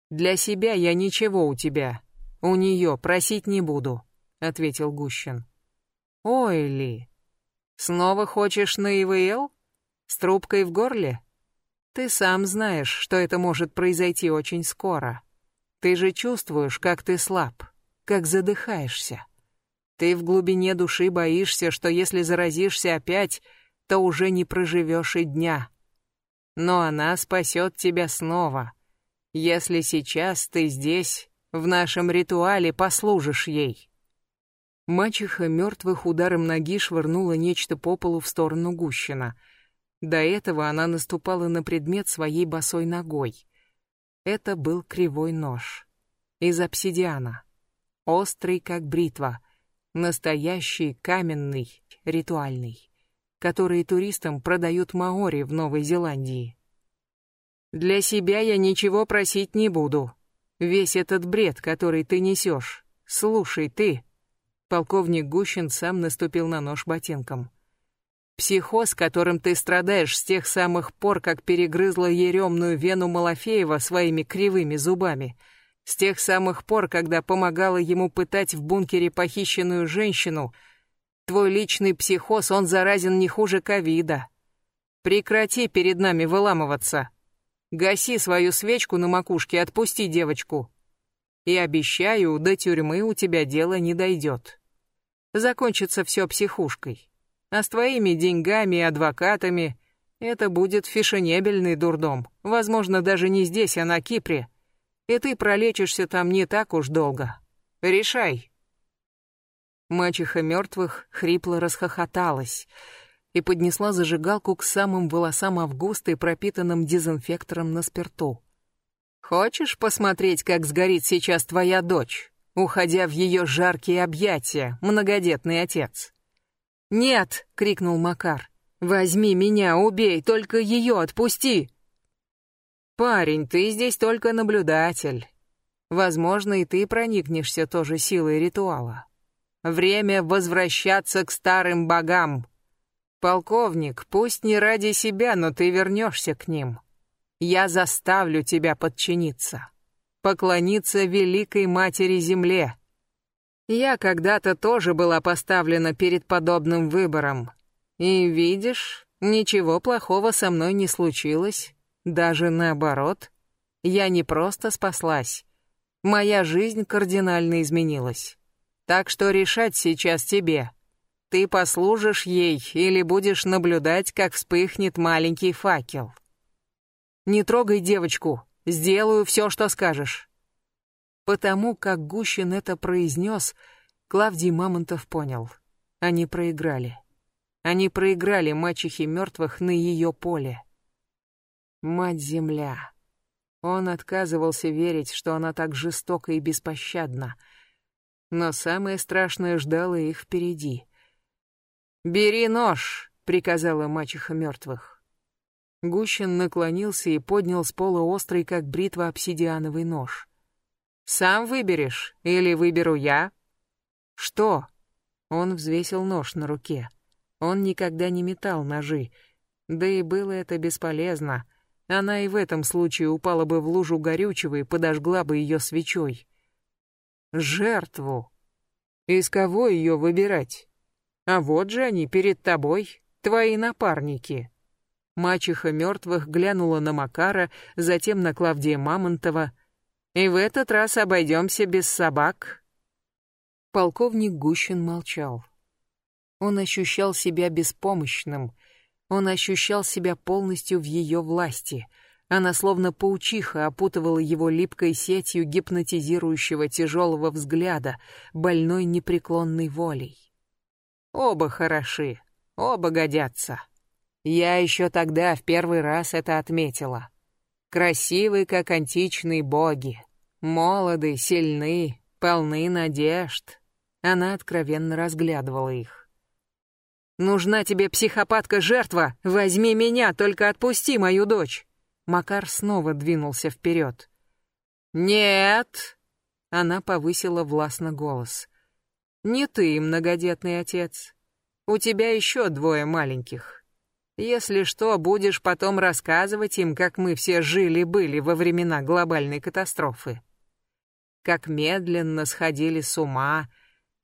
«Для себя я ничего у тебя. У нее просить не буду», — ответил Гущин. Ой, Ли, снова хочешь на ИВЛ? С трубкой в горле? Ты сам знаешь, что это может произойти очень скоро. Ты же чувствуешь, как ты слаб, как задыхаешься. Ты в глубине души боишься, что если заразишься опять, то уже не проживешь и дня. Но она спасет тебя снова, если сейчас ты здесь, в нашем ритуале, послужишь ей. Мачеха мертвых ударом ноги швырнула нечто по полу в сторону Гущина. До этого она наступала на предмет своей босой ногой. Это был кривой нож. Из обсидиана. Острый, как бритва. Настоящий, каменный, ритуальный. Который туристам продают маори в Новой Зеландии. Для себя я ничего просить не буду. Весь этот бред, который ты несешь. Слушай, ты, Полковник Гущин сам наступил на нож ботинком. Психоз, которым ты страдаешь с тех самых пор, как перегрызла еремную вену Малафеева своими кривыми зубами, с тех самых пор, когда помогала ему пытать в бункере похищенную женщину, Твой личный психоз, он заразен не хуже ковида. Прекрати перед нами выламываться. Гаси свою свечку на макушке, отпусти девочку. И обещаю, до тюрьмы у тебя дело не дойдет. Закончится все психушкой. А с твоими деньгами и адвокатами это будет фешенебельный дурдом. Возможно, даже не здесь, а на Кипре. И ты пролечишься там не так уж долго. Решай. Мачеха мертвых хрипло расхохоталась и поднесла зажигалку к самым волосам Августа и пропитанным дезинфектором на спирту. «Хочешь посмотреть, как сгорит сейчас твоя дочь, уходя в ее жаркие объятия, многодетный отец?» «Нет!» — крикнул Макар. «Возьми меня, убей, только ее отпусти!» «Парень, ты здесь только наблюдатель. Возможно, и ты проникнешься тоже силой ритуала. Время возвращаться к старым богам. Полковник, пусть не ради себя, но ты вернешься к ним. Я заставлю тебя подчиниться, поклониться великой матери земле. Я когда-то тоже была поставлена перед подобным выбором. И видишь, ничего плохого со мной не случилось, даже наоборот. Я не просто спаслась, моя жизнь кардинально изменилась. Так что решать сейчас тебе. Ты послужишь ей или будешь наблюдать, как вспыхнет маленький факел. Не трогай девочку, сделаю все, что скажешь. Потому как Гущин это произнес, Клавдий Мамонтов понял. Они проиграли. Они проиграли мачехе мертвых на ее поле. Мать-Земля. Он отказывался верить, что она так жестока и беспощадна — но самое страшное ждало их впереди. «Бери нож!» — приказала мачеха мертвых. Гущин наклонился и поднял с пола острый, как бритва, обсидиановый нож. «Сам выберешь или выберу я?» «Что?» Он взвесил нож на руке. Он никогда не метал ножи. Да и было это бесполезно. Она и в этом случае упала бы в лужу горючего и подожгла бы ее свечой. Жертву. Из кого ее выбирать? А вот же они перед тобой, твои напарники. Мачеха мертвых глянула на Макара, затем на Клавдия Мамонтова. И в этот раз обойдемся без собак. Полковник Гущин молчал. Он ощущал себя беспомощным. Он ощущал себя полностью в ее власти — она словно паучиха опутывала его липкой сетью гипнотизирующего тяжелого взгляда, больной непреклонной волей. Оба хороши, оба годятся. Я еще тогда в первый раз это отметила. Красивы, как античные боги, молоды, сильны, полны надежд. Она откровенно разглядывала их. «Нужна тебе психопатка-жертва! Возьми меня, только отпусти мою дочь!» Макар снова двинулся вперед. «Нет!» — она повысила властно голос. «Не ты, многодетный отец. У тебя еще двое маленьких. Если что, будешь потом рассказывать им, как мы все жили-были во времена глобальной катастрофы. Как медленно сходили с ума.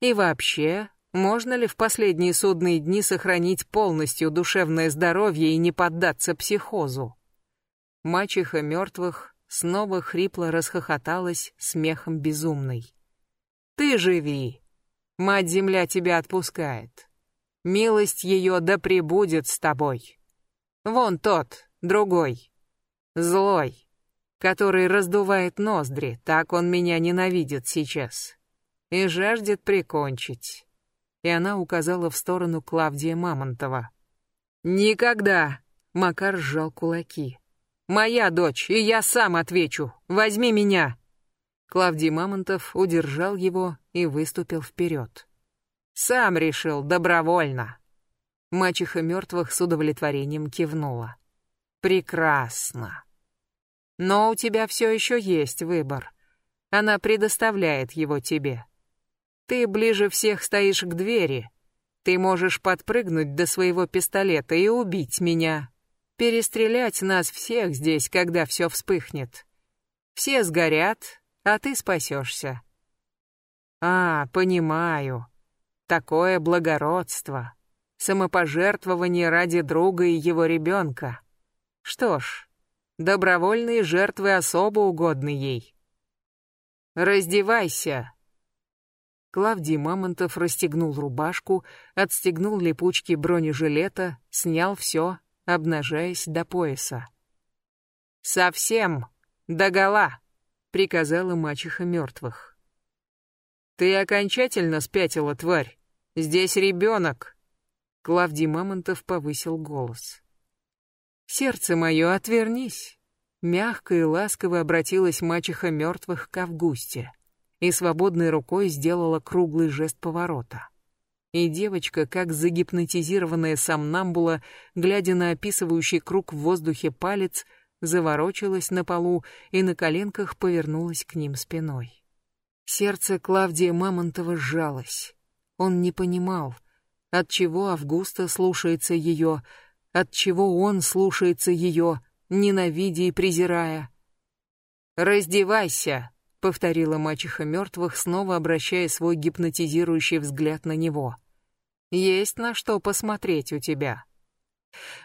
И вообще, можно ли в последние судные дни сохранить полностью душевное здоровье и не поддаться психозу? Мачеха мертвых снова хрипло расхохоталась смехом безумной. «Ты живи! Мать-Земля тебя отпускает. Милость ее да пребудет с тобой. Вон тот, другой, злой, который раздувает ноздри, так он меня ненавидит сейчас. И жаждет прикончить». И она указала в сторону Клавдия Мамонтова. «Никогда!» — Макар сжал кулаки. Моя дочь, и я сам отвечу. Возьми меня!» Клавдий Мамонтов удержал его и выступил вперед. «Сам решил, добровольно!» Мачеха мертвых с удовлетворением кивнула. «Прекрасно! Но у тебя все еще есть выбор. Она предоставляет его тебе. Ты ближе всех стоишь к двери. Ты можешь подпрыгнуть до своего пистолета и убить меня, Перестрелять нас всех здесь, когда все вспыхнет. Все сгорят, а ты спасешься. А, понимаю. Такое благородство, самопожертвование ради друга и его ребенка. Что ж, добровольные жертвы особо угодны ей. «Раздевайся!» Клавдий Мамонтов расстегнул рубашку, отстегнул липучки бронежилета, снял все, обнажаясь до пояса. «Совсем! Догола!» — приказала мачеха мертвых. «Ты окончательно спятила, тварь! Здесь ребенок!» Клавдий Мамонтов повысил голос. «Сердце мое, отвернись!» Мягко и ласково обратилась мачеха мертвых к Августе и свободной рукой сделала круглый жест поворота. И девочка, как загипнотизированная сомнамбула, глядя на описывающий круг в воздухе палец, заворочилась на полу и на коленках повернулась к ним спиной. Сердце Клавдия Мамонтова сжалось. Он не понимал, от чего Августа слушается ее, от чего он слушается ее, ненавидя и презирая. «Раздевайся!» — повторила мачеха мертвых, снова обращая свой гипнотизирующий взгляд на него. «Есть на что посмотреть у тебя».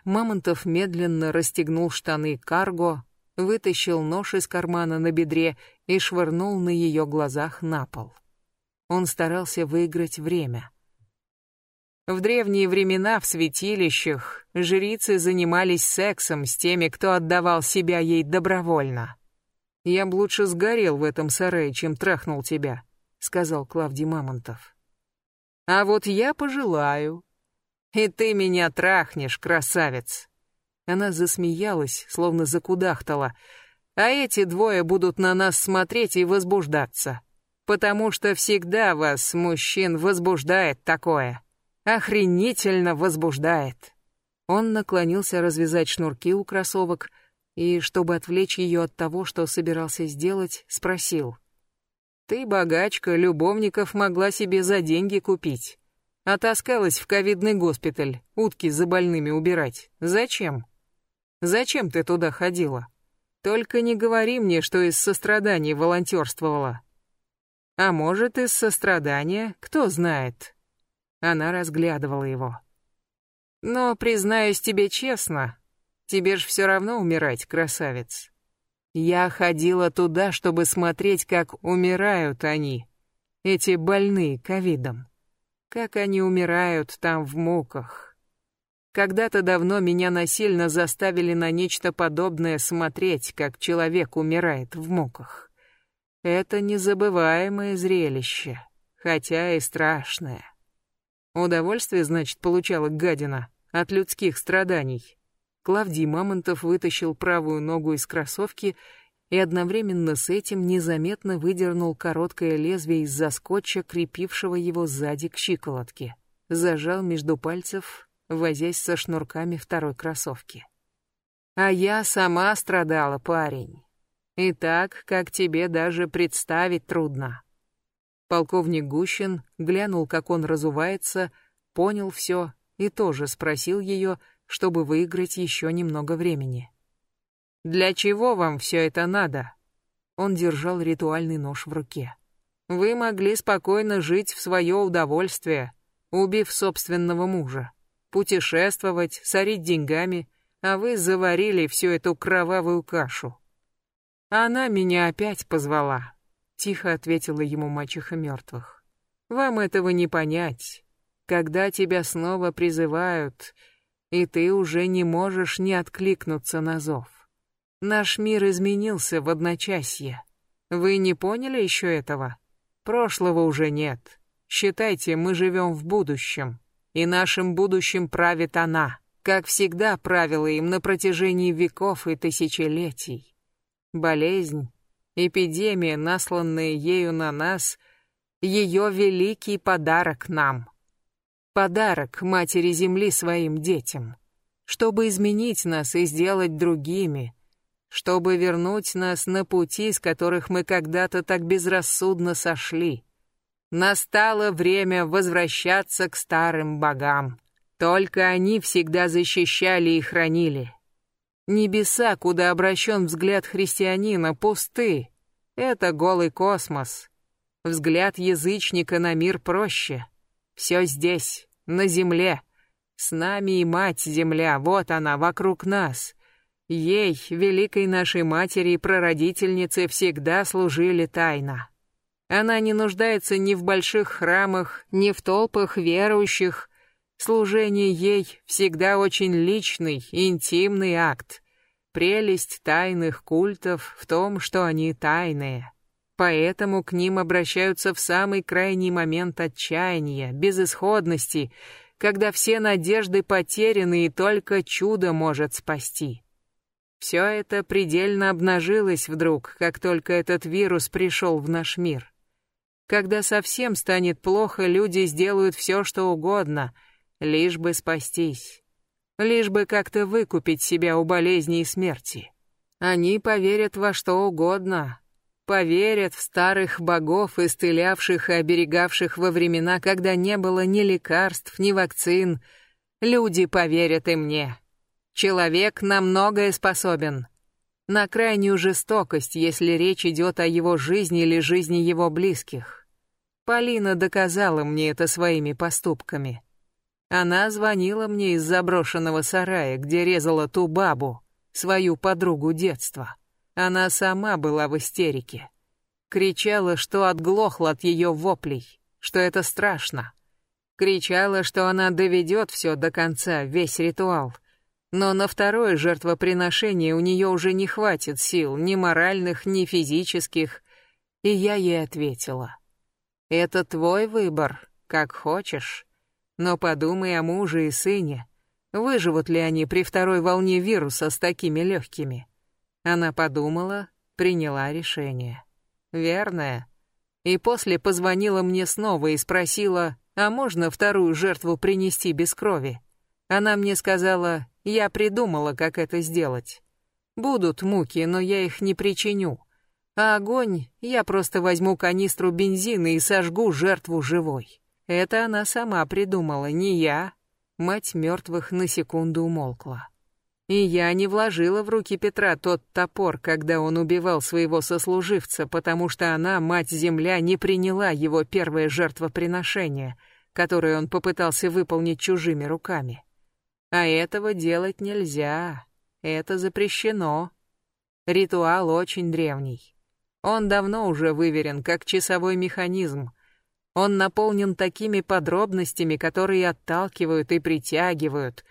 Мамонтов медленно расстегнул штаны карго, вытащил нож из кармана на бедре и швырнул на ее глазах на пол. Он старался выиграть время. В древние времена в святилищах жрицы занимались сексом с теми, кто отдавал себя ей добровольно. «Я б лучше сгорел в этом сарае, чем трахнул тебя», — сказал Клавдий Мамонтов. «А вот я пожелаю», и ты меня трахнешь, красавец. Она засмеялась, словно закудахтала. А эти двое будут на нас смотреть и возбуждаться. Потому что всегда вас, мужчин, возбуждает такое. Охренительно возбуждает. Он наклонился развязать шнурки у кроссовок и, чтобы отвлечь ее от того, что собирался сделать, спросил. «Ты, богачка, любовников могла себе за деньги купить. Отаскалась в ковидный госпиталь, утки за больными убирать. Зачем? Зачем ты туда ходила? Только не говори мне, что из сострадания волонтерствовала. А может, из сострадания, кто знает. Она разглядывала его. Но, признаюсь тебе честно, тебе ж все равно умирать, красавец. Я ходила туда, чтобы смотреть, как умирают они, эти больные ковидом. Как они умирают там в муках. Когда-то давно меня насильно заставили на нечто подобное смотреть, как человек умирает в муках. Это незабываемое зрелище, хотя и страшное. Удовольствие, значит, получала гадина от людских страданий. Клавдий Мамонтов вытащил правую ногу из кроссовки и одновременно с этим незаметно выдернул короткое лезвие из-за скотча, крепившего его сзади к щиколотке. Зажал между пальцев, возясь со шнурками второй кроссовки. «А я сама страдала, парень. И так, как тебе даже представить трудно». Полковник Гущин глянул, как он разувается, понял все и тоже спросил ее, чтобы выиграть еще немного времени. Для чего вам все это надо? Он держал ритуальный нож в руке. Вы могли спокойно жить в свое удовольствие, убив собственного мужа, путешествовать, сорить деньгами, а вы заварили всю эту кровавую кашу. Она меня опять позвала, тихо ответила ему мачеха мертвых. Вам этого не понять. Когда тебя снова призывают, и ты уже не можешь не откликнуться на зов. Наш мир изменился в одночасье. Вы не поняли еще этого? Прошлого уже нет. Считайте, мы живем в будущем. И нашим будущим правит она, как всегда правила им на протяжении веков и тысячелетий. Болезнь, эпидемия, насланная ею на нас, ее великий подарок нам. Подарок Матери Земли своим детям, чтобы изменить нас и сделать другими — чтобы вернуть нас на пути, с которых мы когда-то так безрассудно сошли. Настало время возвращаться к старым богам. Только они всегда защищали и хранили. Небеса, куда обращен взгляд христианина, пусты. Это голый космос. Взгляд язычника на мир проще. Все здесь, на земле. С нами и Мать-Земля, вот она, вокруг нас. Ей, великой нашей матери и прародительнице, всегда служили тайно. Она не нуждается ни в больших храмах, ни в толпах верующих. Служение ей всегда очень личный, интимный акт. Прелесть тайных культов в том, что они тайные. Поэтому к ним обращаются в самый крайний момент отчаяния, безысходности, когда все надежды потеряны и только чудо может спасти. Все это предельно обнажилось вдруг, как только этот вирус пришел в наш мир. Когда совсем станет плохо, люди сделают все, что угодно, лишь бы спастись, лишь бы как-то выкупить себя у болезни и смерти. Они поверят во что угодно, поверят в старых богов, исцелявших и оберегавших во времена, когда не было ни лекарств, ни вакцин. Люди поверят и мне. Человек на многое способен. На крайнюю жестокость, если речь идет о его жизни или жизни его близких. Полина доказала мне это своими поступками. Она звонила мне из заброшенного сарая, где резала ту бабу, свою подругу детства. Она сама была в истерике. Кричала, что отглохла от ее воплей, что это страшно. Кричала, что она доведет все до конца, весь ритуал — но на второе жертвоприношение у нее уже не хватит сил, ни моральных, ни физических. И я ей ответила. «Это твой выбор, как хочешь. Но подумай о муже и сыне. Выживут ли они при второй волне вируса с такими легкими?» Она подумала, приняла решение. Верное. И после позвонила мне снова и спросила, а можно вторую жертву принести без крови? Она мне сказала, я придумала, как это сделать. Будут муки, но я их не причиню. А огонь я просто возьму канистру бензина и сожгу жертву живой. Это она сама придумала, не я. Мать мертвых на секунду умолкла. И я не вложила в руки Петра тот топор, когда он убивал своего сослуживца, потому что она, мать-земля, не приняла его первое жертвоприношение, которое он попытался выполнить чужими руками. А этого делать нельзя. Это запрещено. Ритуал очень древний. Он давно уже выверен, как часовой механизм. Он наполнен такими подробностями, которые отталкивают и притягивают,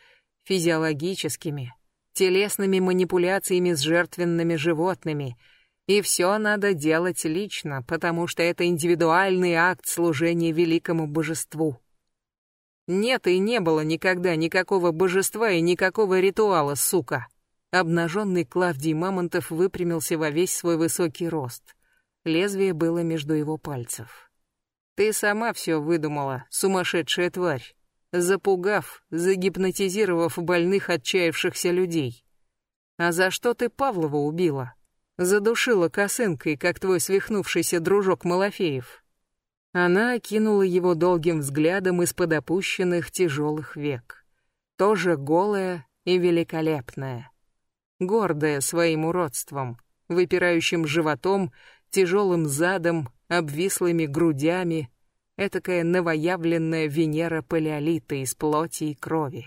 физиологическими, телесными манипуляциями с жертвенными животными. И все надо делать лично, потому что это индивидуальный акт служения великому божеству. Нет и не было никогда никакого божества и никакого ритуала, сука. Обнаженный Клавдий Мамонтов выпрямился во весь свой высокий рост. Лезвие было между его пальцев. Ты сама все выдумала, сумасшедшая тварь, запугав, загипнотизировав больных отчаявшихся людей. А за что ты Павлова убила? Задушила косынкой, как твой свихнувшийся дружок Малафеев. Она окинула его долгим взглядом из-под опущенных тяжелых век. Тоже голая и великолепная. Гордая своим уродством, выпирающим животом, тяжелым задом, обвислыми грудями, этакая новоявленная Венера палеолита из плоти и крови.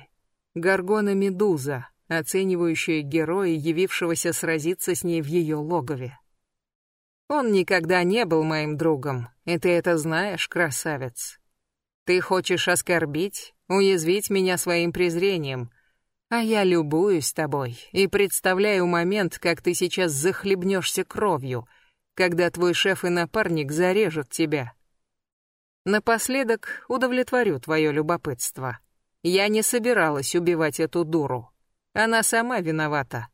Гаргона-медуза, оценивающая героя, явившегося сразиться с ней в ее логове. Он никогда не был моим другом, и ты это знаешь, красавец. Ты хочешь оскорбить, уязвить меня своим презрением, а я любуюсь тобой и представляю момент, как ты сейчас захлебнешься кровью, когда твой шеф и напарник зарежут тебя. Напоследок удовлетворю твое любопытство. Я не собиралась убивать эту дуру. Она сама виновата.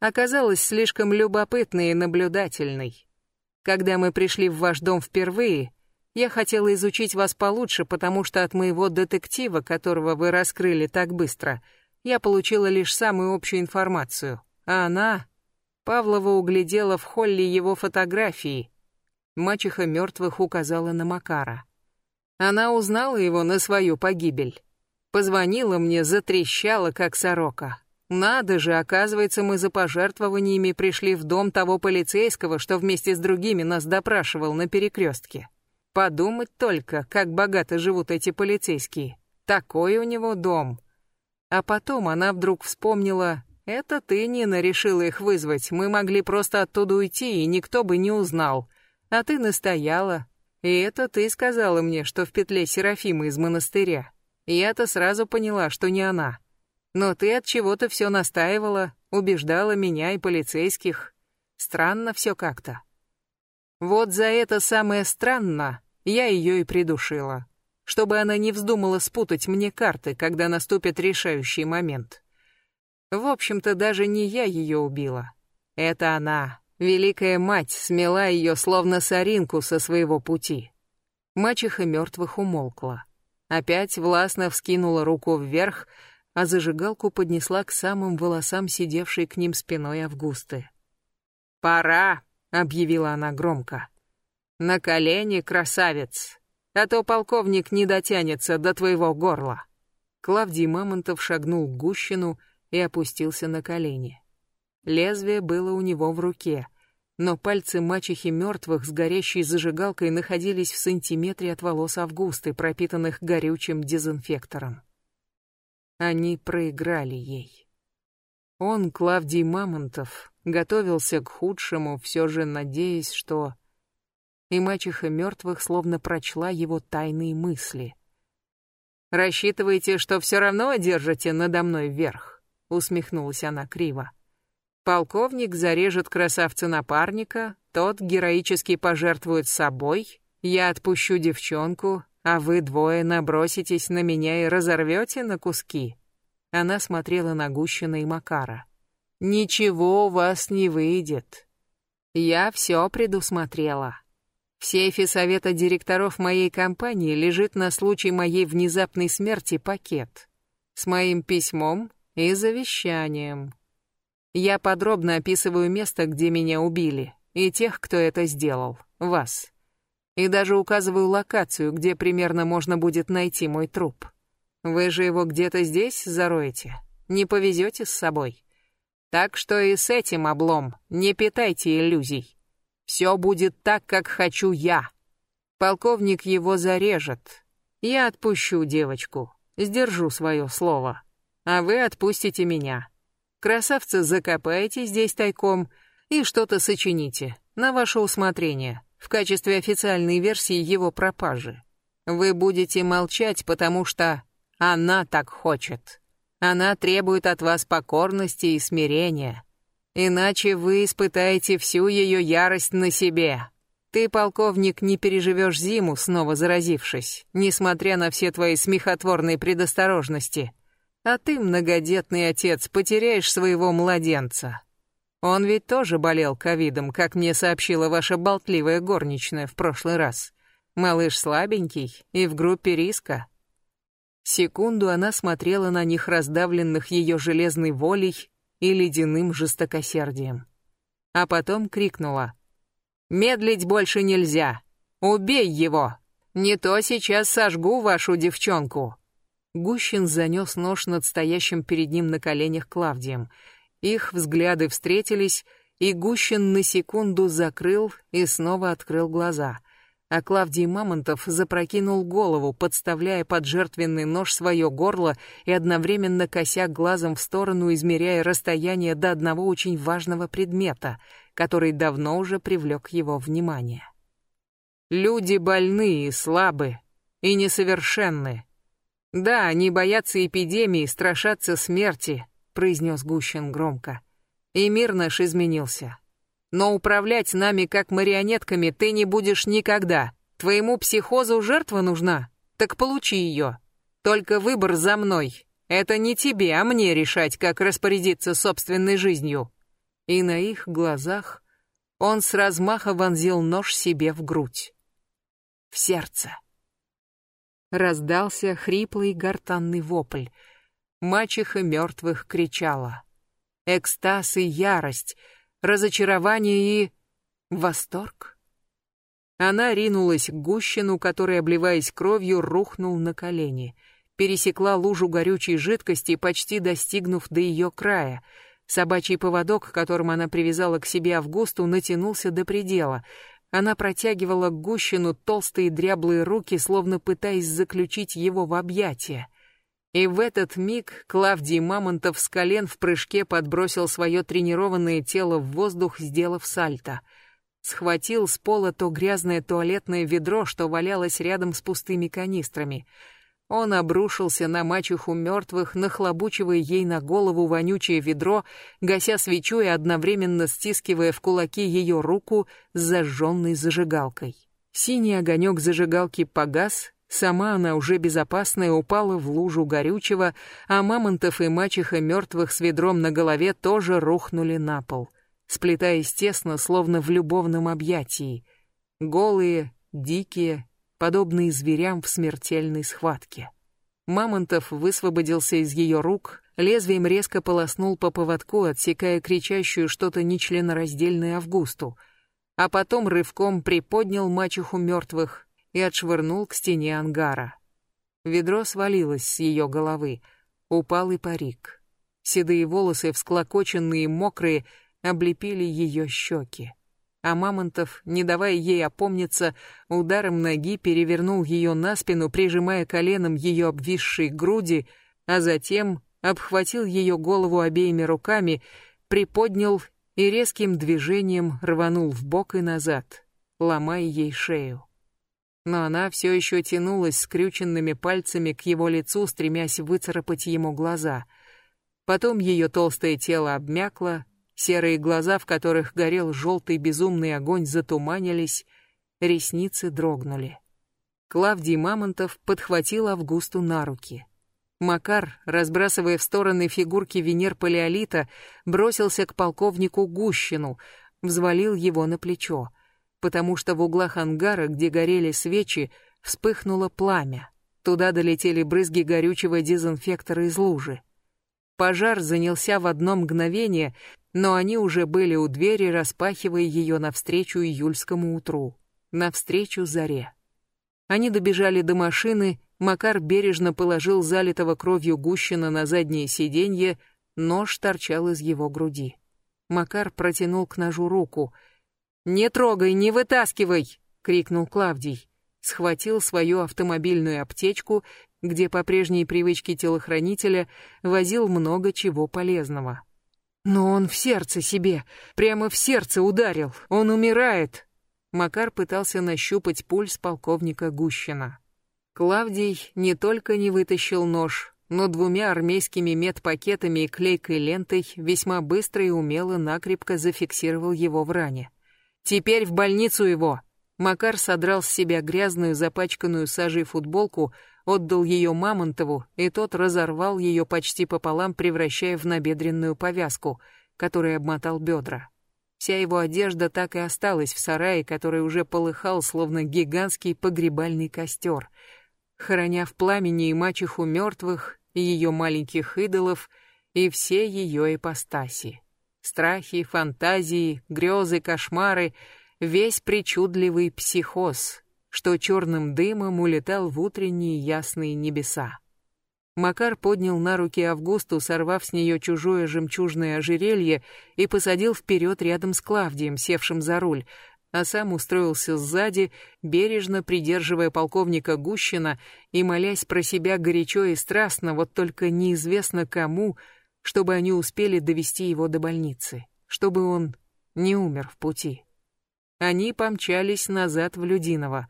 Оказалась слишком любопытной и наблюдательной. Когда мы пришли в ваш дом впервые, я хотела изучить вас получше, потому что от моего детектива, которого вы раскрыли так быстро, я получила лишь самую общую информацию. А она... Павлова углядела в холле его фотографии. Мачеха мертвых указала на Макара. Она узнала его на свою погибель. Позвонила мне, затрещала, как сорока. Надо же, оказывается, мы за пожертвованиями пришли в дом того полицейского, что вместе с другими нас допрашивал на перекрестке. Подумать только, как богато живут эти полицейские. Такой у него дом. А потом она вдруг вспомнила, это ты, Нина, решила их вызвать, мы могли просто оттуда уйти, и никто бы не узнал. А ты настояла. И это ты сказала мне, что в петле Серафима из монастыря. Я-то сразу поняла, что не она. Но ты от чего-то все настаивала, убеждала меня и полицейских. Странно все как-то. Вот за это самое странно я ее и придушила, чтобы она не вздумала спутать мне карты, когда наступит решающий момент. В общем-то, даже не я ее убила. Это она, великая мать, смела ее словно соринку со своего пути. Мачеха мертвых умолкла. Опять властно вскинула руку вверх, а зажигалку поднесла к самым волосам сидевшей к ним спиной Августы. «Пора!» — объявила она громко. На колени, красавец, а то полковник не дотянется до твоего горла. Клавдий Мамонтов шагнул к Гущину и опустился на колени. Лезвие было у него в руке, но пальцы мачехи мертвых с горящей зажигалкой находились в сантиметре от волос Августы, пропитанных горючим дезинфектором. Они проиграли ей. Он, Клавдий Мамонтов, готовился к худшему, все же надеясь, что и мачеха мертвых словно прочла его тайные мысли. «Рассчитываете, что все равно одержите надо мной верх?» — усмехнулась она криво. «Полковник зарежет красавца-напарника, тот героически пожертвует собой, я отпущу девчонку, а вы двое наброситесь на меня и разорвете на куски». Она смотрела на Гущина Макара. «Ничего у вас не выйдет. Я все предусмотрела». В сейфе совета директоров моей компании лежит на случай моей внезапной смерти пакет с моим письмом и завещанием. Я подробно описываю место, где меня убили, и тех, кто это сделал, вас. И даже указываю локацию, где примерно можно будет найти мой труп. Вы же его где-то здесь зароете, не повезете с собой. Так что и с этим облом не питайте иллюзий. Все будет так, как хочу я. Полковник его зарежет. Я отпущу девочку, сдержу свое слово. А вы отпустите меня. Красавцы закопайте здесь тайком и что-то сочините, на ваше усмотрение, в качестве официальной версии его пропажи. Вы будете молчать, потому что она так хочет. Она требует от вас покорности и смирения. Иначе вы испытаете всю ее ярость на себе. Ты, полковник, не переживешь зиму, снова заразившись, несмотря на все твои смехотворные предосторожности. А ты, многодетный отец, потеряешь своего младенца. Он ведь тоже болел ковидом, как мне сообщила ваша болтливая горничная в прошлый раз. Малыш слабенький и в группе риска. Секунду она смотрела на них, раздавленных ее железной волей, и ледяным жестокосердием. А потом крикнула. «Медлить больше нельзя! Убей его! Не то сейчас сожгу вашу девчонку!» Гущин занес нож над стоящим перед ним на коленях Клавдием. Их взгляды встретились, и Гущин на секунду закрыл и снова открыл глаза а Клавдий Мамонтов запрокинул голову, подставляя под жертвенный нож свое горло и одновременно кося глазом в сторону, измеряя расстояние до одного очень важного предмета, который давно уже привлек его внимание. Люди больны и слабы, и несовершенны. Да, они боятся эпидемии, страшатся смерти, произнес Гущин громко. И мир наш изменился. Но управлять нами как марионетками ты не будешь никогда. Твоему психозу жертва нужна? Так получи ее. Только выбор за мной. Это не тебе, а мне решать, как распорядиться собственной жизнью. И на их глазах он с размаха вонзил нож себе в грудь. В сердце. Раздался хриплый гортанный вопль. Мачеха мертвых кричала. Экстаз и ярость — разочарование и... восторг. Она ринулась к Гущину, который, обливаясь кровью, рухнул на колени. Пересекла лужу горючей жидкости, почти достигнув до ее края. Собачий поводок, которым она привязала к себе Августу, натянулся до предела. Она протягивала к Гущину толстые дряблые руки, словно пытаясь заключить его в объятия. И в этот миг Клавдий Мамонтов с колен в прыжке подбросил свое тренированное тело в воздух, сделав сальто. Схватил с пола то грязное туалетное ведро, что валялось рядом с пустыми канистрами — он обрушился на мачеху мертвых, нахлобучивая ей на голову вонючее ведро, гася свечу и одновременно стискивая в кулаки ее руку с зажженной зажигалкой. Синий огонек зажигалки погас, сама она уже безопасная упала в лужу горючего, а Мамонтов и мачеха мертвых с ведром на голове тоже рухнули на пол, сплетаясь тесно, словно в любовном объятии. Голые, дикие, подобные зверям в смертельной схватке. Мамонтов высвободился из ее рук, лезвием резко полоснул по поводку, отсекая кричащую что-то нечленораздельное Августу, а потом рывком приподнял мачеху мертвых и отшвырнул к стене ангара. Ведро свалилось с ее головы, упал и парик. Седые волосы, всклокоченные и мокрые, облепили ее щеки а Мамонтов, не давая ей опомниться, ударом ноги перевернул ее на спину, прижимая коленом ее обвисшей груди, а затем обхватил ее голову обеими руками, приподнял и резким движением рванул в бок и назад, ломая ей шею. Но она все еще тянулась скрюченными пальцами к его лицу, стремясь выцарапать ему глаза. Потом ее толстое тело обмякло, Серые глаза, в которых горел желтый безумный огонь, затуманились, ресницы дрогнули. Клавдий Мамонтов подхватил Августу на руки. Макар, разбрасывая в стороны фигурки Венер Палеолита, бросился к полковнику Гущину, взвалил его на плечо, потому что в углах ангара, где горели свечи, вспыхнуло пламя. Туда долетели брызги горючего дезинфектора из лужи. Пожар занялся в одно мгновение, но они уже были у двери, распахивая ее навстречу июльскому утру, навстречу заре. Они добежали до машины, Макар бережно положил залитого кровью Гущина на заднее сиденье, нож торчал из его груди. Макар протянул к ножу руку. «Не трогай, не вытаскивай!» — крикнул Клавдий. Схватил свою автомобильную аптечку, где по прежней привычке телохранителя возил много чего полезного. Но он в сердце себе, прямо в сердце ударил. Он умирает. Макар пытался нащупать пульс полковника Гущина. Клавдий не только не вытащил нож, но двумя армейскими медпакетами и клейкой лентой весьма быстро и умело накрепко зафиксировал его в ране. «Теперь в больницу его!» Макар содрал с себя грязную, запачканную сажей футболку, отдал ее Мамонтову, и тот разорвал ее почти пополам, превращая в набедренную повязку, которой обмотал бедра. Вся его одежда так и осталась в сарае, который уже полыхал, словно гигантский погребальный костер, хороня в пламени и мачеху мертвых, и ее маленьких идолов, и все ее ипостаси. Страхи, фантазии, грезы, кошмары — весь причудливый психоз, что черным дымом улетал в утренние ясные небеса. Макар поднял на руки Августу, сорвав с нее чужое жемчужное ожерелье, и посадил вперед рядом с Клавдием, севшим за руль, а сам устроился сзади, бережно придерживая полковника Гущина и молясь про себя горячо и страстно, вот только неизвестно кому, чтобы они успели довести его до больницы, чтобы он не умер в пути. Они помчались назад в Людиново,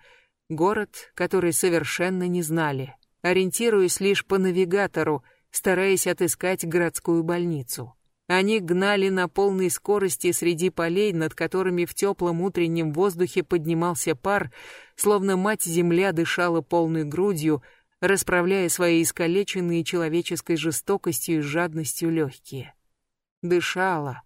город, который совершенно не знали, ориентируясь лишь по навигатору, стараясь отыскать городскую больницу. Они гнали на полной скорости среди полей, над которыми в теплом утреннем воздухе поднимался пар, словно мать-земля дышала полной грудью, расправляя свои искалеченные человеческой жестокостью и жадностью легкие. Дышала,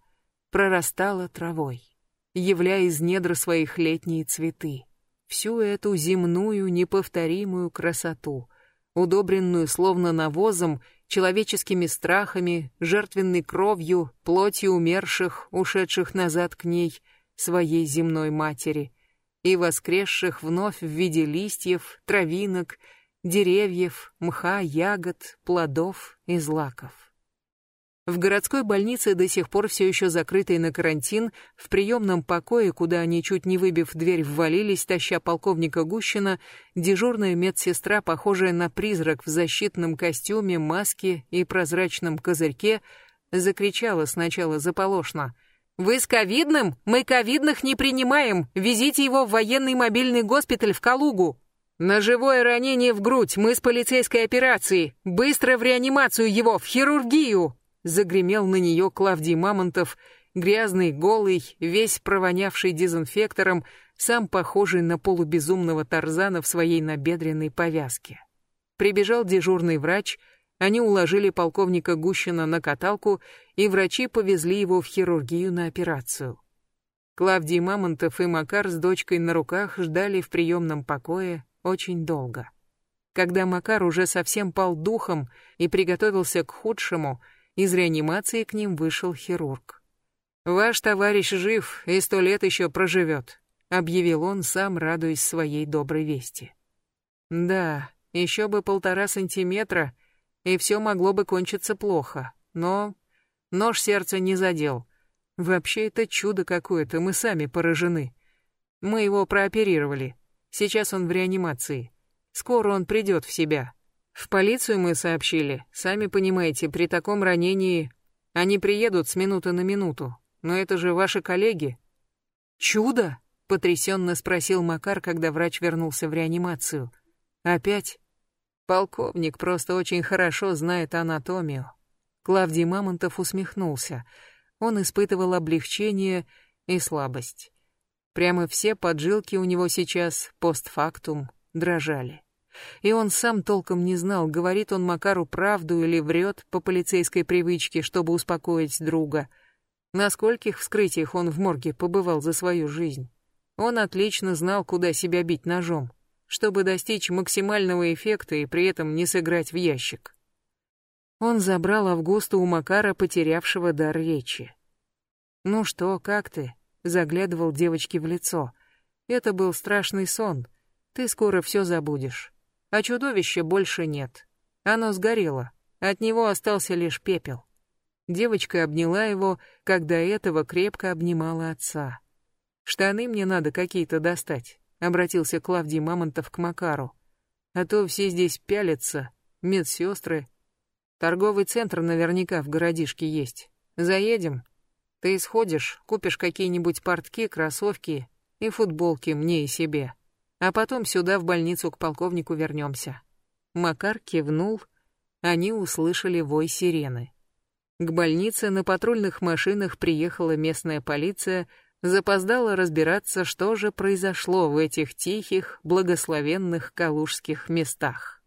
прорастала травой являя из недр своих летние цветы. Всю эту земную неповторимую красоту, удобренную словно навозом, человеческими страхами, жертвенной кровью, плотью умерших, ушедших назад к ней, своей земной матери, и воскресших вновь в виде листьев, травинок, деревьев, мха, ягод, плодов и злаков. В городской больнице, до сих пор все еще закрытой на карантин, в приемном покое, куда они, чуть не выбив дверь, ввалились, таща полковника Гущина, дежурная медсестра, похожая на призрак в защитном костюме, маске и прозрачном козырьке, закричала сначала заполошно. «Вы с ковидным? Мы ковидных не принимаем! Везите его в военный мобильный госпиталь в Калугу!» «Ножевое ранение в грудь, мы с полицейской операции! Быстро в реанимацию его, в хирургию!» Загремел на нее Клавдий Мамонтов, грязный, голый, весь провонявший дезинфектором, сам похожий на полубезумного Тарзана в своей набедренной повязке. Прибежал дежурный врач, они уложили полковника Гущина на каталку, и врачи повезли его в хирургию на операцию. Клавдий Мамонтов и Макар с дочкой на руках ждали в приемном покое очень долго. Когда Макар уже совсем пал духом и приготовился к худшему, из реанимации к ним вышел хирург. «Ваш товарищ жив и сто лет еще проживет», — объявил он, сам радуясь своей доброй вести. «Да, еще бы полтора сантиметра, и все могло бы кончиться плохо, но нож сердца не задел. Вообще это чудо какое-то, мы сами поражены. Мы его прооперировали, сейчас он в реанимации. Скоро он придет в себя». В полицию мы сообщили. Сами понимаете, при таком ранении они приедут с минуты на минуту. Но это же ваши коллеги. Чудо? Потрясенно спросил Макар, когда врач вернулся в реанимацию. Опять? Полковник просто очень хорошо знает анатомию. Клавдий Мамонтов усмехнулся. Он испытывал облегчение и слабость. Прямо все поджилки у него сейчас, постфактум, дрожали. И он сам толком не знал, говорит он Макару правду или врет по полицейской привычке, чтобы успокоить друга. На скольких вскрытиях он в морге побывал за свою жизнь. Он отлично знал, куда себя бить ножом, чтобы достичь максимального эффекта и при этом не сыграть в ящик. Он забрал Августа у Макара, потерявшего дар речи. «Ну что, как ты?» — заглядывал девочке в лицо. «Это был страшный сон. Ты скоро все забудешь а чудовища больше нет. Оно сгорело, от него остался лишь пепел. Девочка обняла его, когда этого крепко обнимала отца. «Штаны мне надо какие-то достать», — обратился Клавдий Мамонтов к Макару. «А то все здесь пялятся, медсестры. Торговый центр наверняка в городишке есть. Заедем. Ты сходишь, купишь какие-нибудь портки, кроссовки и футболки мне и себе». А потом сюда, в больницу, к полковнику вернемся. Макар кивнул. Они услышали вой сирены. К больнице на патрульных машинах приехала местная полиция, запоздала разбираться, что же произошло в этих тихих, благословенных калужских местах.